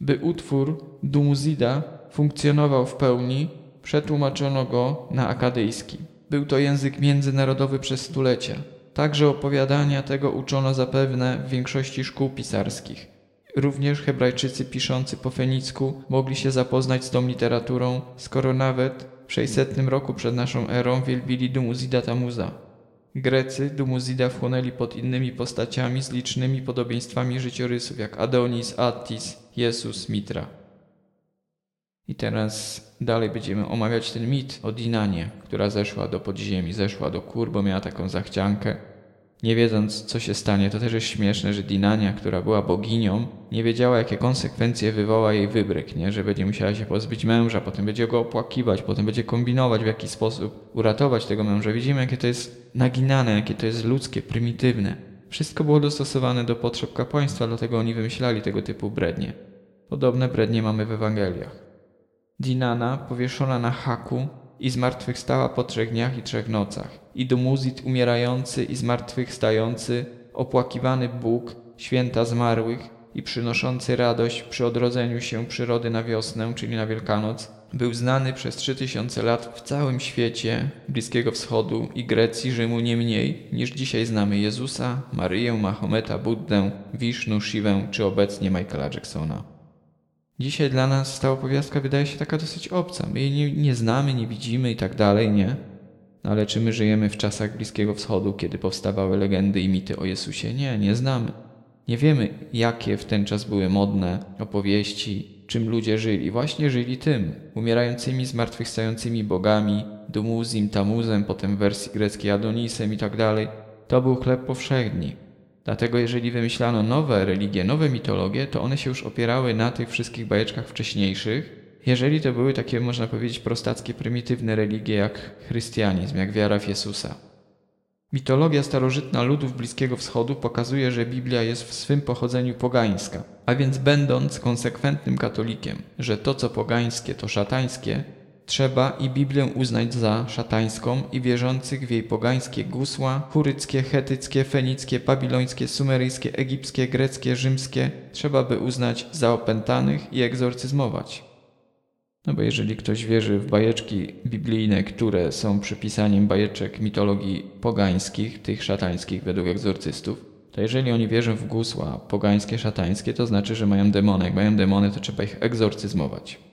By utwór Dumuzida funkcjonował w pełni, przetłumaczono go na akadyjski. Był to język międzynarodowy przez stulecia. Także opowiadania tego uczono zapewne w większości szkół pisarskich. Również Hebrajczycy piszący po fenicku mogli się zapoznać z tą literaturą, skoro nawet w 600 roku przed naszą erą wielbili Dumuzida Tamuza. Grecy Dumuzida wchłonęli pod innymi postaciami z licznymi podobieństwami życiorysów jak Adonis, Attis, Jesus, Mitra. I teraz dalej będziemy omawiać ten mit o Dinanie, która zeszła do podziemi, zeszła do kur, bo miała taką zachciankę. Nie wiedząc, co się stanie, to też jest śmieszne, że Dinania, która była boginią, nie wiedziała, jakie konsekwencje wywoła jej wybryk, nie? że będzie musiała się pozbyć męża, potem będzie go opłakiwać, potem będzie kombinować, w jaki sposób uratować tego męża. Widzimy, jakie to jest naginane, jakie to jest ludzkie, prymitywne. Wszystko było dostosowane do potrzeb kapłaństwa, dlatego oni wymyślali tego typu brednie. Podobne brednie mamy w Ewangeliach. Dinana powieszona na haku i zmartwychwstała po trzech dniach i trzech nocach. I Dumuzid umierający i zmartwychwstający, opłakiwany Bóg, święta zmarłych i przynoszący radość przy odrodzeniu się przyrody na wiosnę, czyli na Wielkanoc, był znany przez trzy tysiące lat w całym świecie Bliskiego Wschodu i Grecji, Rzymu nie mniej niż dzisiaj znamy Jezusa, Maryję, Mahometa, Buddę, Wisznu, Siwę czy obecnie Michaela Jacksona. Dzisiaj dla nas ta opowiastka wydaje się taka dosyć obca. My jej nie, nie znamy, nie widzimy i tak dalej, nie? No ale czy my żyjemy w czasach Bliskiego Wschodu, kiedy powstawały legendy i mity o Jezusie? Nie, nie znamy. Nie wiemy, jakie w ten czas były modne opowieści, czym ludzie żyli. Właśnie żyli tym, umierającymi, zmartwychwstającymi bogami, Dumuzim, Tamuzem, potem w wersji greckiej Adonisem i tak dalej. To był chleb powszechni. Dlatego jeżeli wymyślano nowe religie, nowe mitologie, to one się już opierały na tych wszystkich bajeczkach wcześniejszych. Jeżeli to były takie, można powiedzieć, prostackie, prymitywne religie jak chrystianizm, jak wiara w Jezusa. Mitologia starożytna ludów Bliskiego Wschodu pokazuje, że Biblia jest w swym pochodzeniu pogańska, a więc będąc konsekwentnym katolikiem, że to co pogańskie to szatańskie, Trzeba i Biblię uznać za szatańską i wierzących w jej pogańskie gusła, huryckie, chetyckie, fenickie, babilońskie, sumeryjskie, egipskie, greckie, rzymskie, trzeba by uznać za opętanych i egzorcyzmować. No bo jeżeli ktoś wierzy w bajeczki biblijne, które są przypisaniem bajeczek mitologii pogańskich, tych szatańskich według egzorcystów, to jeżeli oni wierzą w gusła pogańskie, szatańskie, to znaczy, że mają demony. Jak mają demony, to trzeba ich egzorcyzmować.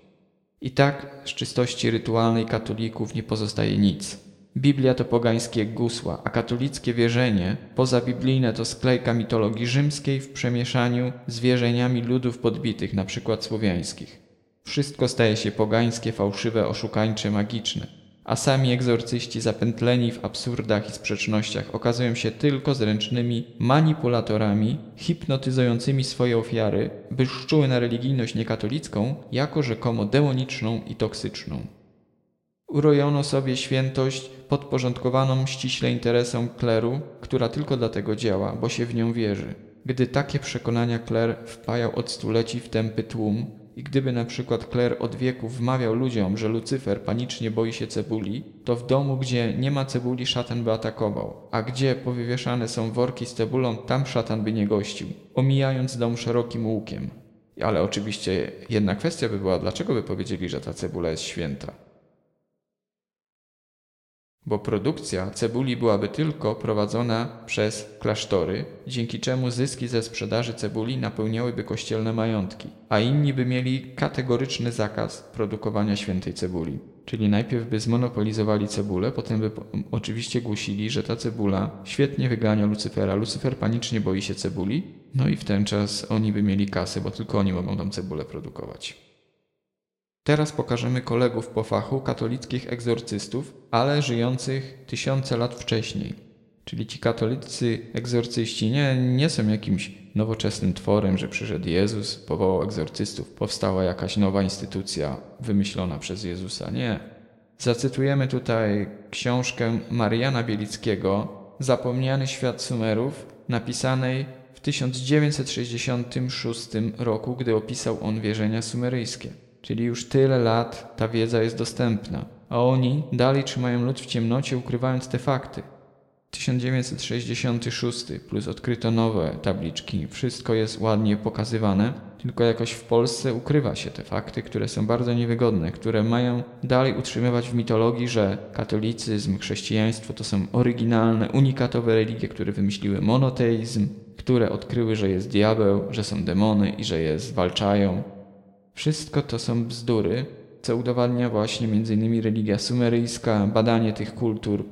I tak z czystości rytualnej katolików nie pozostaje nic. Biblia to pogańskie gusła, a katolickie wierzenie, pozabiblijne to sklejka mitologii rzymskiej w przemieszaniu z wierzeniami ludów podbitych, przykład słowiańskich. Wszystko staje się pogańskie, fałszywe, oszukańcze, magiczne a sami egzorcyści zapętleni w absurdach i sprzecznościach okazują się tylko zręcznymi manipulatorami, hipnotyzującymi swoje ofiary, by szczuły na religijność niekatolicką jako rzekomo demoniczną i toksyczną. Urojono sobie świętość podporządkowaną ściśle interesom kleru, która tylko dlatego działa, bo się w nią wierzy. Gdy takie przekonania kler wpajał od stuleci w tępy tłum, i gdyby na przykład Kler od wieków wmawiał ludziom, że Lucyfer panicznie boi się cebuli, to w domu, gdzie nie ma cebuli, szatan by atakował, a gdzie powywieszane są worki z cebulą, tam szatan by nie gościł, omijając dom szerokim łukiem. Ale oczywiście jedna kwestia by była, dlaczego by powiedzieli, że ta cebula jest święta? Bo produkcja cebuli byłaby tylko prowadzona przez klasztory, dzięki czemu zyski ze sprzedaży cebuli napełniałyby kościelne majątki, a inni by mieli kategoryczny zakaz produkowania świętej cebuli. Czyli najpierw by zmonopolizowali cebulę, potem by oczywiście głosili, że ta cebula świetnie wygania Lucyfera. Lucyfer panicznie boi się cebuli, no i w ten czas oni by mieli kasę, bo tylko oni mogą tą cebulę produkować. Teraz pokażemy kolegów po fachu katolickich egzorcystów, ale żyjących tysiące lat wcześniej. Czyli ci katolicy egzorcyści nie, nie są jakimś nowoczesnym tworem, że przyszedł Jezus, powołał egzorcystów, powstała jakaś nowa instytucja wymyślona przez Jezusa. Nie. Zacytujemy tutaj książkę Mariana Bielickiego Zapomniany świat Sumerów, napisanej w 1966 roku, gdy opisał on wierzenia sumeryjskie. Czyli już tyle lat ta wiedza jest dostępna, a oni dalej trzymają lud w ciemnocie, ukrywając te fakty. 1966 plus odkryto nowe tabliczki, wszystko jest ładnie pokazywane, tylko jakoś w Polsce ukrywa się te fakty, które są bardzo niewygodne, które mają dalej utrzymywać w mitologii, że katolicyzm, chrześcijaństwo to są oryginalne, unikatowe religie, które wymyśliły monoteizm, które odkryły, że jest diabeł, że są demony i że je zwalczają, wszystko to są bzdury, co udowadnia właśnie m.in. religia sumeryjska, badanie tych kultur.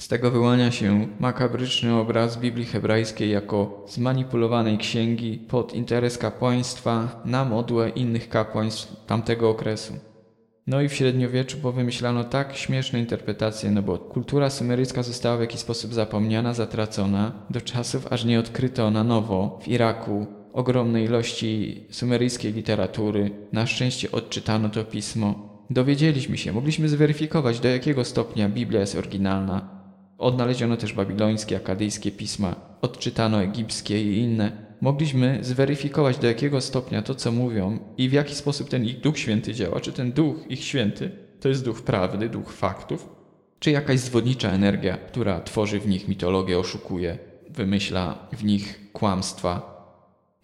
Z tego wyłania się makabryczny obraz Biblii hebrajskiej jako zmanipulowanej księgi pod interes kapłaństwa na modłę innych kapłaństw tamtego okresu. No i w średniowieczu powymyślano tak śmieszne interpretacje, no bo kultura sumeryjska została w jakiś sposób zapomniana, zatracona, do czasów aż nie odkryto na nowo w Iraku ogromnej ilości sumeryjskiej literatury. Na szczęście odczytano to pismo. Dowiedzieliśmy się, mogliśmy zweryfikować, do jakiego stopnia Biblia jest oryginalna. Odnaleziono też babilońskie, akadyjskie pisma, odczytano egipskie i inne. Mogliśmy zweryfikować, do jakiego stopnia to, co mówią i w jaki sposób ten ich Duch Święty działa. Czy ten Duch ich Święty to jest duch prawdy, duch faktów, czy jakaś zwodnicza energia, która tworzy w nich mitologię, oszukuje, wymyśla w nich kłamstwa,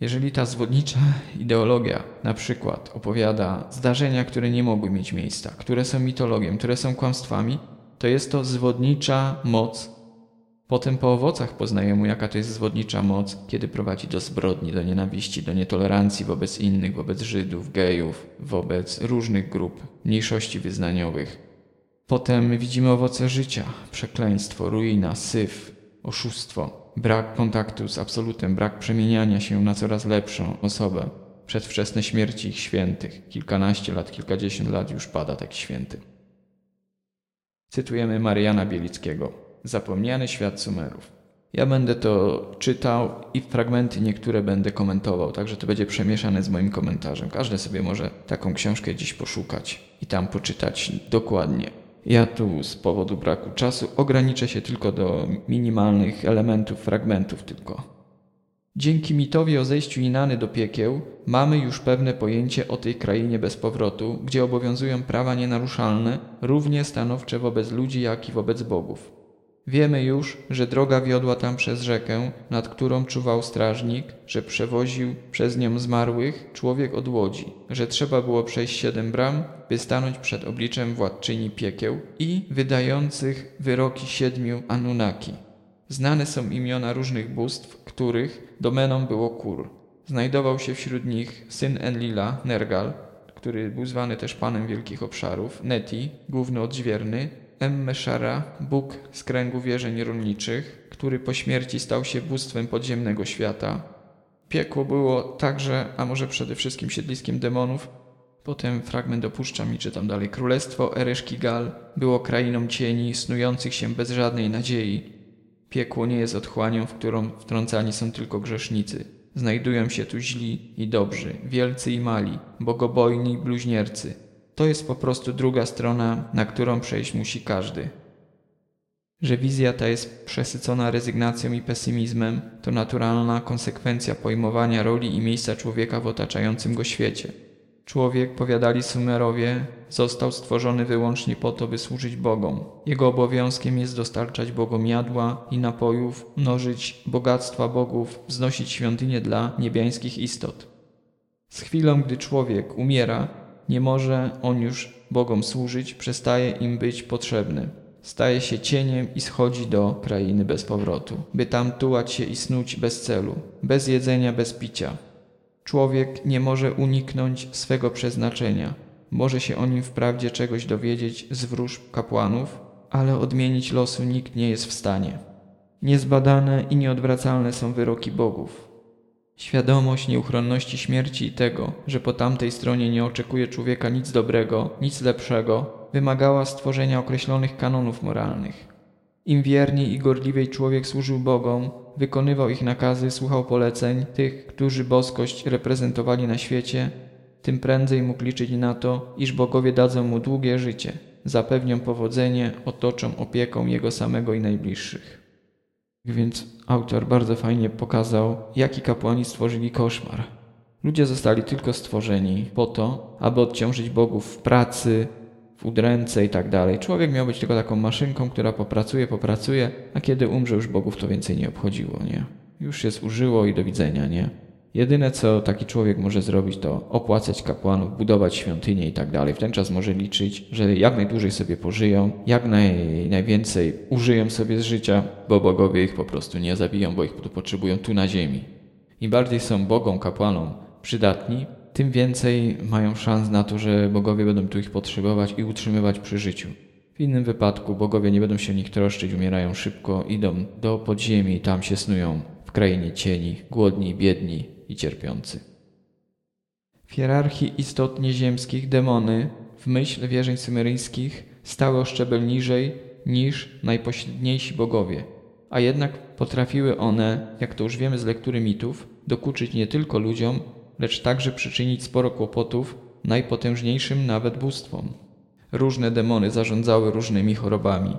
jeżeli ta zwodnicza ideologia na przykład opowiada zdarzenia, które nie mogły mieć miejsca, które są mitologią, które są kłamstwami, to jest to zwodnicza moc. Potem po owocach poznajemy, jaka to jest zwodnicza moc, kiedy prowadzi do zbrodni, do nienawiści, do nietolerancji wobec innych, wobec Żydów, gejów, wobec różnych grup, mniejszości wyznaniowych. Potem widzimy owoce życia, przekleństwo, ruina, syf, oszustwo, brak kontaktu z absolutem, brak przemieniania się na coraz lepszą osobę. Przedwczesne śmierci ich świętych. Kilkanaście lat, kilkadziesiąt lat już pada taki święty. Cytujemy Mariana Bielickiego. Zapomniany świat Sumerów. Ja będę to czytał i fragmenty niektóre będę komentował, także to będzie przemieszane z moim komentarzem. Każdy sobie może taką książkę dziś poszukać i tam poczytać dokładnie. Ja tu z powodu braku czasu ograniczę się tylko do minimalnych elementów, fragmentów tylko. Dzięki mitowi o zejściu Inany do piekieł mamy już pewne pojęcie o tej krainie bez powrotu, gdzie obowiązują prawa nienaruszalne, równie stanowcze wobec ludzi, jak i wobec bogów. Wiemy już, że droga wiodła tam przez rzekę, nad którą czuwał strażnik, że przewoził przez nią zmarłych człowiek od łodzi, że trzeba było przejść siedem bram, by stanąć przed obliczem władczyni piekieł i wydających wyroki siedmiu Anunnaki. Znane są imiona różnych bóstw, których domeną było Kur. Znajdował się wśród nich syn Enlila, Nergal, który był zwany też panem wielkich obszarów, Neti, główny odźwierny, Emmeshara, Bóg z kręgu wierzeń rolniczych, który po śmierci stał się bóstwem podziemnego świata. Piekło było także, a może przede wszystkim siedliskiem demonów. Potem fragment opuszcza mi, czytam dalej. Królestwo Ereszkigal było krainą cieni, snujących się bez żadnej nadziei. Piekło nie jest otchłanią, w którą wtrącani są tylko grzesznicy. Znajdują się tu źli i dobrzy, wielcy i mali, bogobojni i bluźniercy. To jest po prostu druga strona, na którą przejść musi każdy. Że wizja ta jest przesycona rezygnacją i pesymizmem, to naturalna konsekwencja pojmowania roli i miejsca człowieka w otaczającym go świecie. Człowiek, powiadali Sumerowie, został stworzony wyłącznie po to, by służyć Bogom. Jego obowiązkiem jest dostarczać Bogom jadła i napojów, mnożyć bogactwa bogów, wznosić świątynie dla niebiańskich istot. Z chwilą, gdy człowiek umiera, nie może on już Bogom służyć, przestaje im być potrzebny. Staje się cieniem i schodzi do krainy bez powrotu, by tam tułać się i snuć bez celu, bez jedzenia, bez picia. Człowiek nie może uniknąć swego przeznaczenia. Może się o nim wprawdzie czegoś dowiedzieć z wróżb kapłanów, ale odmienić losu nikt nie jest w stanie. Niezbadane i nieodwracalne są wyroki bogów. Świadomość nieuchronności śmierci i tego, że po tamtej stronie nie oczekuje człowieka nic dobrego, nic lepszego, wymagała stworzenia określonych kanonów moralnych. Im wierniej i gorliwiej człowiek służył Bogom, wykonywał ich nakazy, słuchał poleceń tych, którzy boskość reprezentowali na świecie, tym prędzej mógł liczyć na to, iż bogowie dadzą mu długie życie, zapewnią powodzenie, otoczą opieką jego samego i najbliższych. Więc autor bardzo fajnie pokazał, jaki kapłani stworzyli koszmar. Ludzie zostali tylko stworzeni po to, aby odciążyć bogów w pracy, w udręce i tak dalej. Człowiek miał być tylko taką maszynką, która popracuje, popracuje, a kiedy umrze już bogów to więcej nie obchodziło, nie? Już się zużyło i do widzenia, nie? Jedyne, co taki człowiek może zrobić, to opłacać kapłanów, budować świątynie i tak. W ten czas może liczyć, że jak najdłużej sobie pożyją, jak naj, najwięcej użyją sobie z życia, bo bogowie ich po prostu nie zabiją, bo ich potrzebują tu na ziemi. Im bardziej są bogom, kapłanom przydatni, tym więcej mają szans na to, że bogowie będą tu ich potrzebować i utrzymywać przy życiu. W innym wypadku bogowie nie będą się o nich troszczyć, umierają szybko, idą do podziemi, tam się snują w krainie cieni, głodni, biedni i cierpiący. W hierarchii istot nieziemskich demony, w myśl wierzeń symeryjskich, stały o szczebel niżej niż najpośredniejsi bogowie, a jednak potrafiły one, jak to już wiemy z lektury mitów, dokuczyć nie tylko ludziom, lecz także przyczynić sporo kłopotów najpotężniejszym nawet bóstwom. Różne demony zarządzały różnymi chorobami.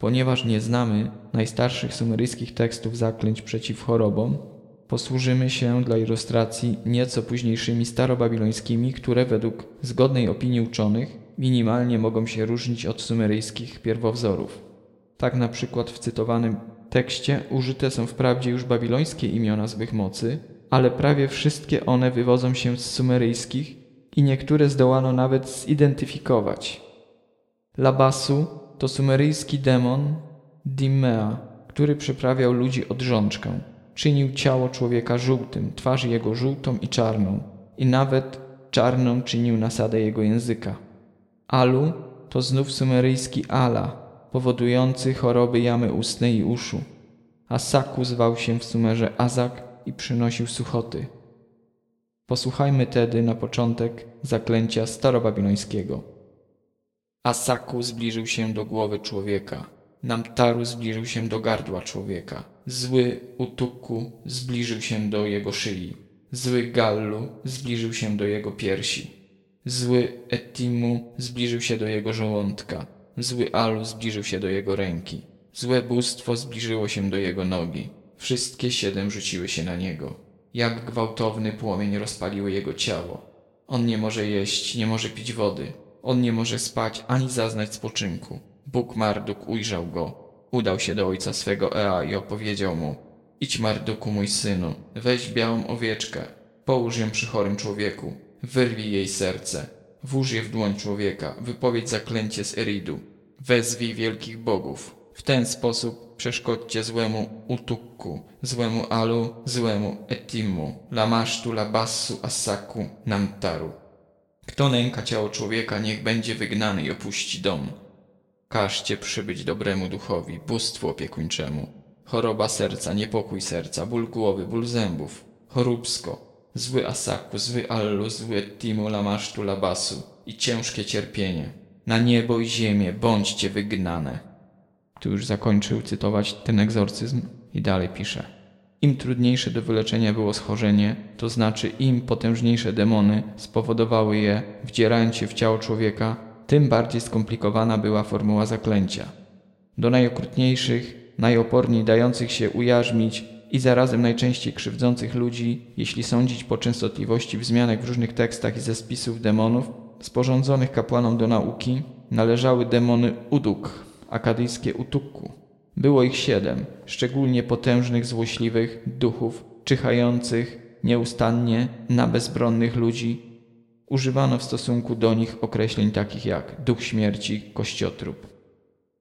Ponieważ nie znamy najstarszych sumeryjskich tekstów zaklęć przeciw chorobom, posłużymy się dla ilustracji nieco późniejszymi starobabilońskimi, które według zgodnej opinii uczonych minimalnie mogą się różnić od sumeryjskich pierwowzorów. Tak na przykład w cytowanym tekście użyte są wprawdzie już babilońskie imiona złych mocy, ale prawie wszystkie one wywodzą się z sumeryjskich i niektóre zdołano nawet zidentyfikować. Labasu to sumeryjski demon Dimea, który przyprawiał ludzi odrzączkę. Czynił ciało człowieka żółtym, twarz jego żółtą i czarną i nawet czarną czynił nasadę jego języka. Alu to znów sumeryjski Ala, powodujący choroby jamy ustnej i uszu. Asaku zwał się w Sumerze Azak, i przynosił suchoty. Posłuchajmy tedy na początek zaklęcia starobabilońskiego. Asaku zbliżył się do głowy człowieka. Namtaru zbliżył się do gardła człowieka. Zły Utuku zbliżył się do jego szyi. Zły Gallu zbliżył się do jego piersi. Zły Etimu zbliżył się do jego żołądka. Zły Alu zbliżył się do jego ręki. Złe bóstwo zbliżyło się do jego nogi. Wszystkie siedem rzuciły się na niego. Jak gwałtowny płomień rozpaliły jego ciało. On nie może jeść, nie może pić wody. On nie może spać ani zaznać spoczynku. Bóg Marduk ujrzał go. Udał się do ojca swego Ea i opowiedział mu: Idź Marduku, mój synu, weź białą owieczkę, połóż ją przy chorym człowieku, wyrwij jej serce, włóż je w dłoń człowieka, wypowiedz zaklęcie z Eridu, wezwij wielkich bogów. W ten sposób przeszkodźcie złemu Utukku, złemu Alu, złemu Etimu, Lamasztu, Labassu, Asaku, Namtaru. Kto nęka ciało człowieka, niech będzie wygnany i opuści dom. Każcie przybyć dobremu duchowi, bóstwu opiekuńczemu. Choroba serca, niepokój serca, ból głowy, ból zębów, choróbsko, zły Asaku, zły Allu, zły Timu, Lamasztu, Labasu i ciężkie cierpienie. Na niebo i ziemię bądźcie wygnane. Tu już zakończył cytować ten egzorcyzm i dalej pisze. Im trudniejsze do wyleczenia było schorzenie, to znaczy im potężniejsze demony spowodowały je, wdzierając się w ciało człowieka, tym bardziej skomplikowana była formuła zaklęcia. Do najokrutniejszych, najoporniej dających się ujarzmić i zarazem najczęściej krzywdzących ludzi, jeśli sądzić po częstotliwości wzmianek w różnych tekstach i ze spisów demonów, sporządzonych kapłanom do nauki, należały demony Uduk, akadyjskie Utukku. Było ich siedem, szczególnie potężnych, złośliwych duchów, czyhających nieustannie na bezbronnych ludzi. Używano w stosunku do nich określeń takich jak duch śmierci, kościotrup.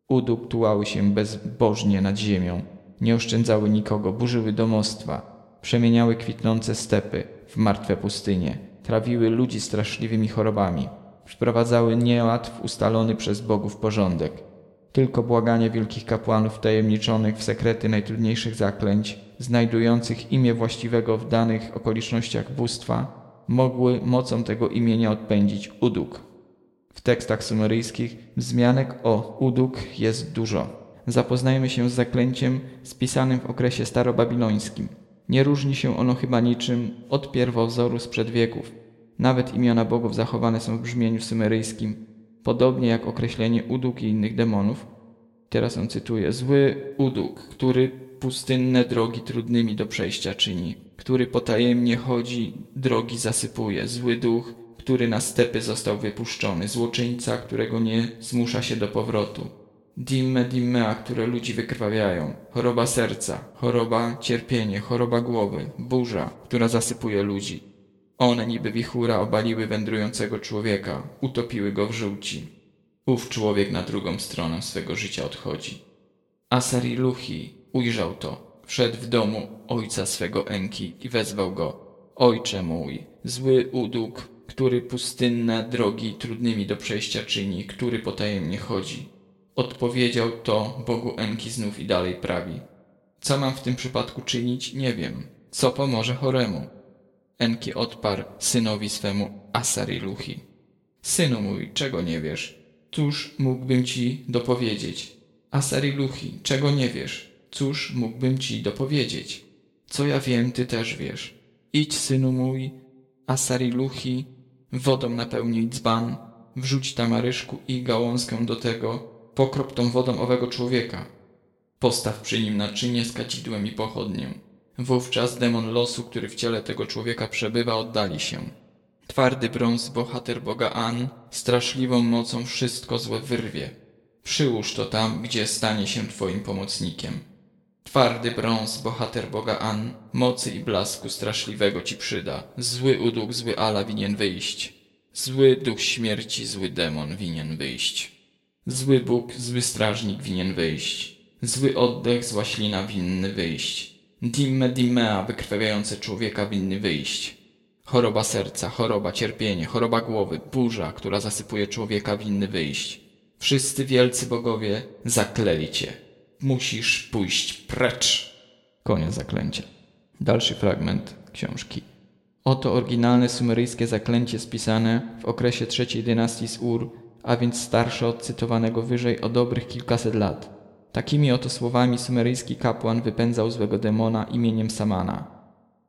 Uduk tułały się bezbożnie nad ziemią, nie oszczędzały nikogo, burzyły domostwa, przemieniały kwitnące stepy w martwe pustynie, trawiły ludzi straszliwymi chorobami, wprowadzały nieład w ustalony przez bogów porządek. Tylko błaganie wielkich kapłanów wtajemniczonych w sekrety najtrudniejszych zaklęć, znajdujących imię właściwego w danych okolicznościach bóstwa, mogły mocą tego imienia odpędzić Uduk. W tekstach sumeryjskich wzmianek o Uduk jest dużo. Zapoznajmy się z zaklęciem spisanym w okresie starobabilońskim. Nie różni się ono chyba niczym od pierwowzoru sprzed wieków. Nawet imiona bogów zachowane są w brzmieniu sumeryjskim, podobnie jak określenie Uduk i innych demonów. Teraz on cytuje: Zły Uduk, który pustynne drogi trudnymi do przejścia czyni, który potajemnie chodzi, drogi zasypuje, zły duch, który na stepy został wypuszczony, złoczyńca, którego nie zmusza się do powrotu. Dimme dimmea, które ludzi wykrwawiają, choroba serca, choroba cierpienie, choroba głowy, burza, która zasypuje ludzi. One niby wichura obaliły wędrującego człowieka, utopiły go w żółci. Ów człowiek na drugą stronę swego życia odchodzi. Luchi ujrzał to, wszedł w domu ojca swego Enki i wezwał go. Ojcze mój, zły uduk, który pustynne drogi trudnymi do przejścia czyni, który potajemnie chodzi. Odpowiedział to Bogu Enki znów i dalej prawi. Co mam w tym przypadku czynić, nie wiem. Co pomoże choremu? Enki odparł synowi swemu Asariluchi. Synu mój, czego nie wiesz? Cóż mógłbym ci dopowiedzieć? Asariluchi, czego nie wiesz? Cóż mógłbym ci dopowiedzieć? Co ja wiem, ty też wiesz. Idź, synu mój, Asariluchi, wodą napełnij dzban, wrzuć tamaryszku i gałązkę do tego, pokrop tą wodą owego człowieka. Postaw przy nim naczynie z kadzidłem i pochodnię. Wówczas demon losu, który w ciele tego człowieka przebywa, oddali się. Twardy brąz, bohater boga An, straszliwą mocą wszystko złe wyrwie. Przyłóż to tam, gdzie stanie się twoim pomocnikiem. Twardy brąz, bohater boga An, mocy i blasku straszliwego ci przyda. Zły uduk, zły Ala winien wyjść. Zły duch śmierci, zły demon winien wyjść. Zły Bóg, zły strażnik winien wyjść. Zły oddech, zła ślina winny wyjść. Dimme dimmea, wykrwawiające człowieka winny wyjść. Choroba serca, choroba, cierpienie, choroba głowy, burza, która zasypuje człowieka winny wyjść. Wszyscy wielcy bogowie zakleli cię. Musisz pójść precz. Koniec zaklęcia. Dalszy fragment książki. Oto oryginalne sumeryjskie zaklęcie spisane w okresie trzeciej dynastii z Ur, a więc starsze od cytowanego wyżej o dobrych kilkaset lat. Takimi oto słowami sumeryjski kapłan wypędzał złego demona imieniem Samana.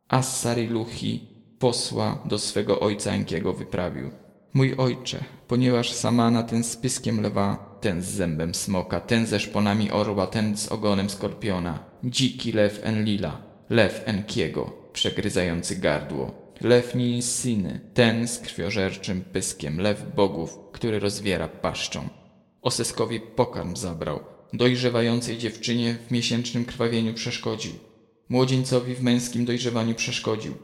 Assariluchi posła do swego ojca Enkiego wyprawił. Mój ojcze, ponieważ Samana ten z pyskiem lwa, ten z zębem smoka, ten ze szponami orła, ten z ogonem skorpiona, dziki lew Enlila, lew Enkiego, przegryzający gardło, lew Ninsiny, ten z krwiożerczym pyskiem, lew bogów, który rozwiera paszczą. Oseskowi pokarm zabrał, dojrzewającej dziewczynie w miesięcznym krwawieniu przeszkodził, młodzieńcowi w męskim dojrzewaniu przeszkodził.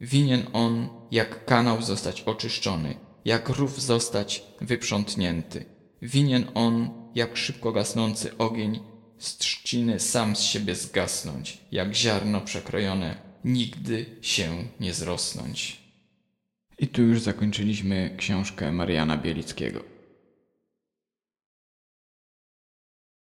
Winien on, jak kanał zostać oczyszczony, jak rów zostać wyprzątnięty. Winien on, jak szybko gasnący ogień, z trzciny sam z siebie zgasnąć, jak ziarno przekrojone, nigdy się nie zrosnąć. I tu już zakończyliśmy książkę Mariana Bielickiego.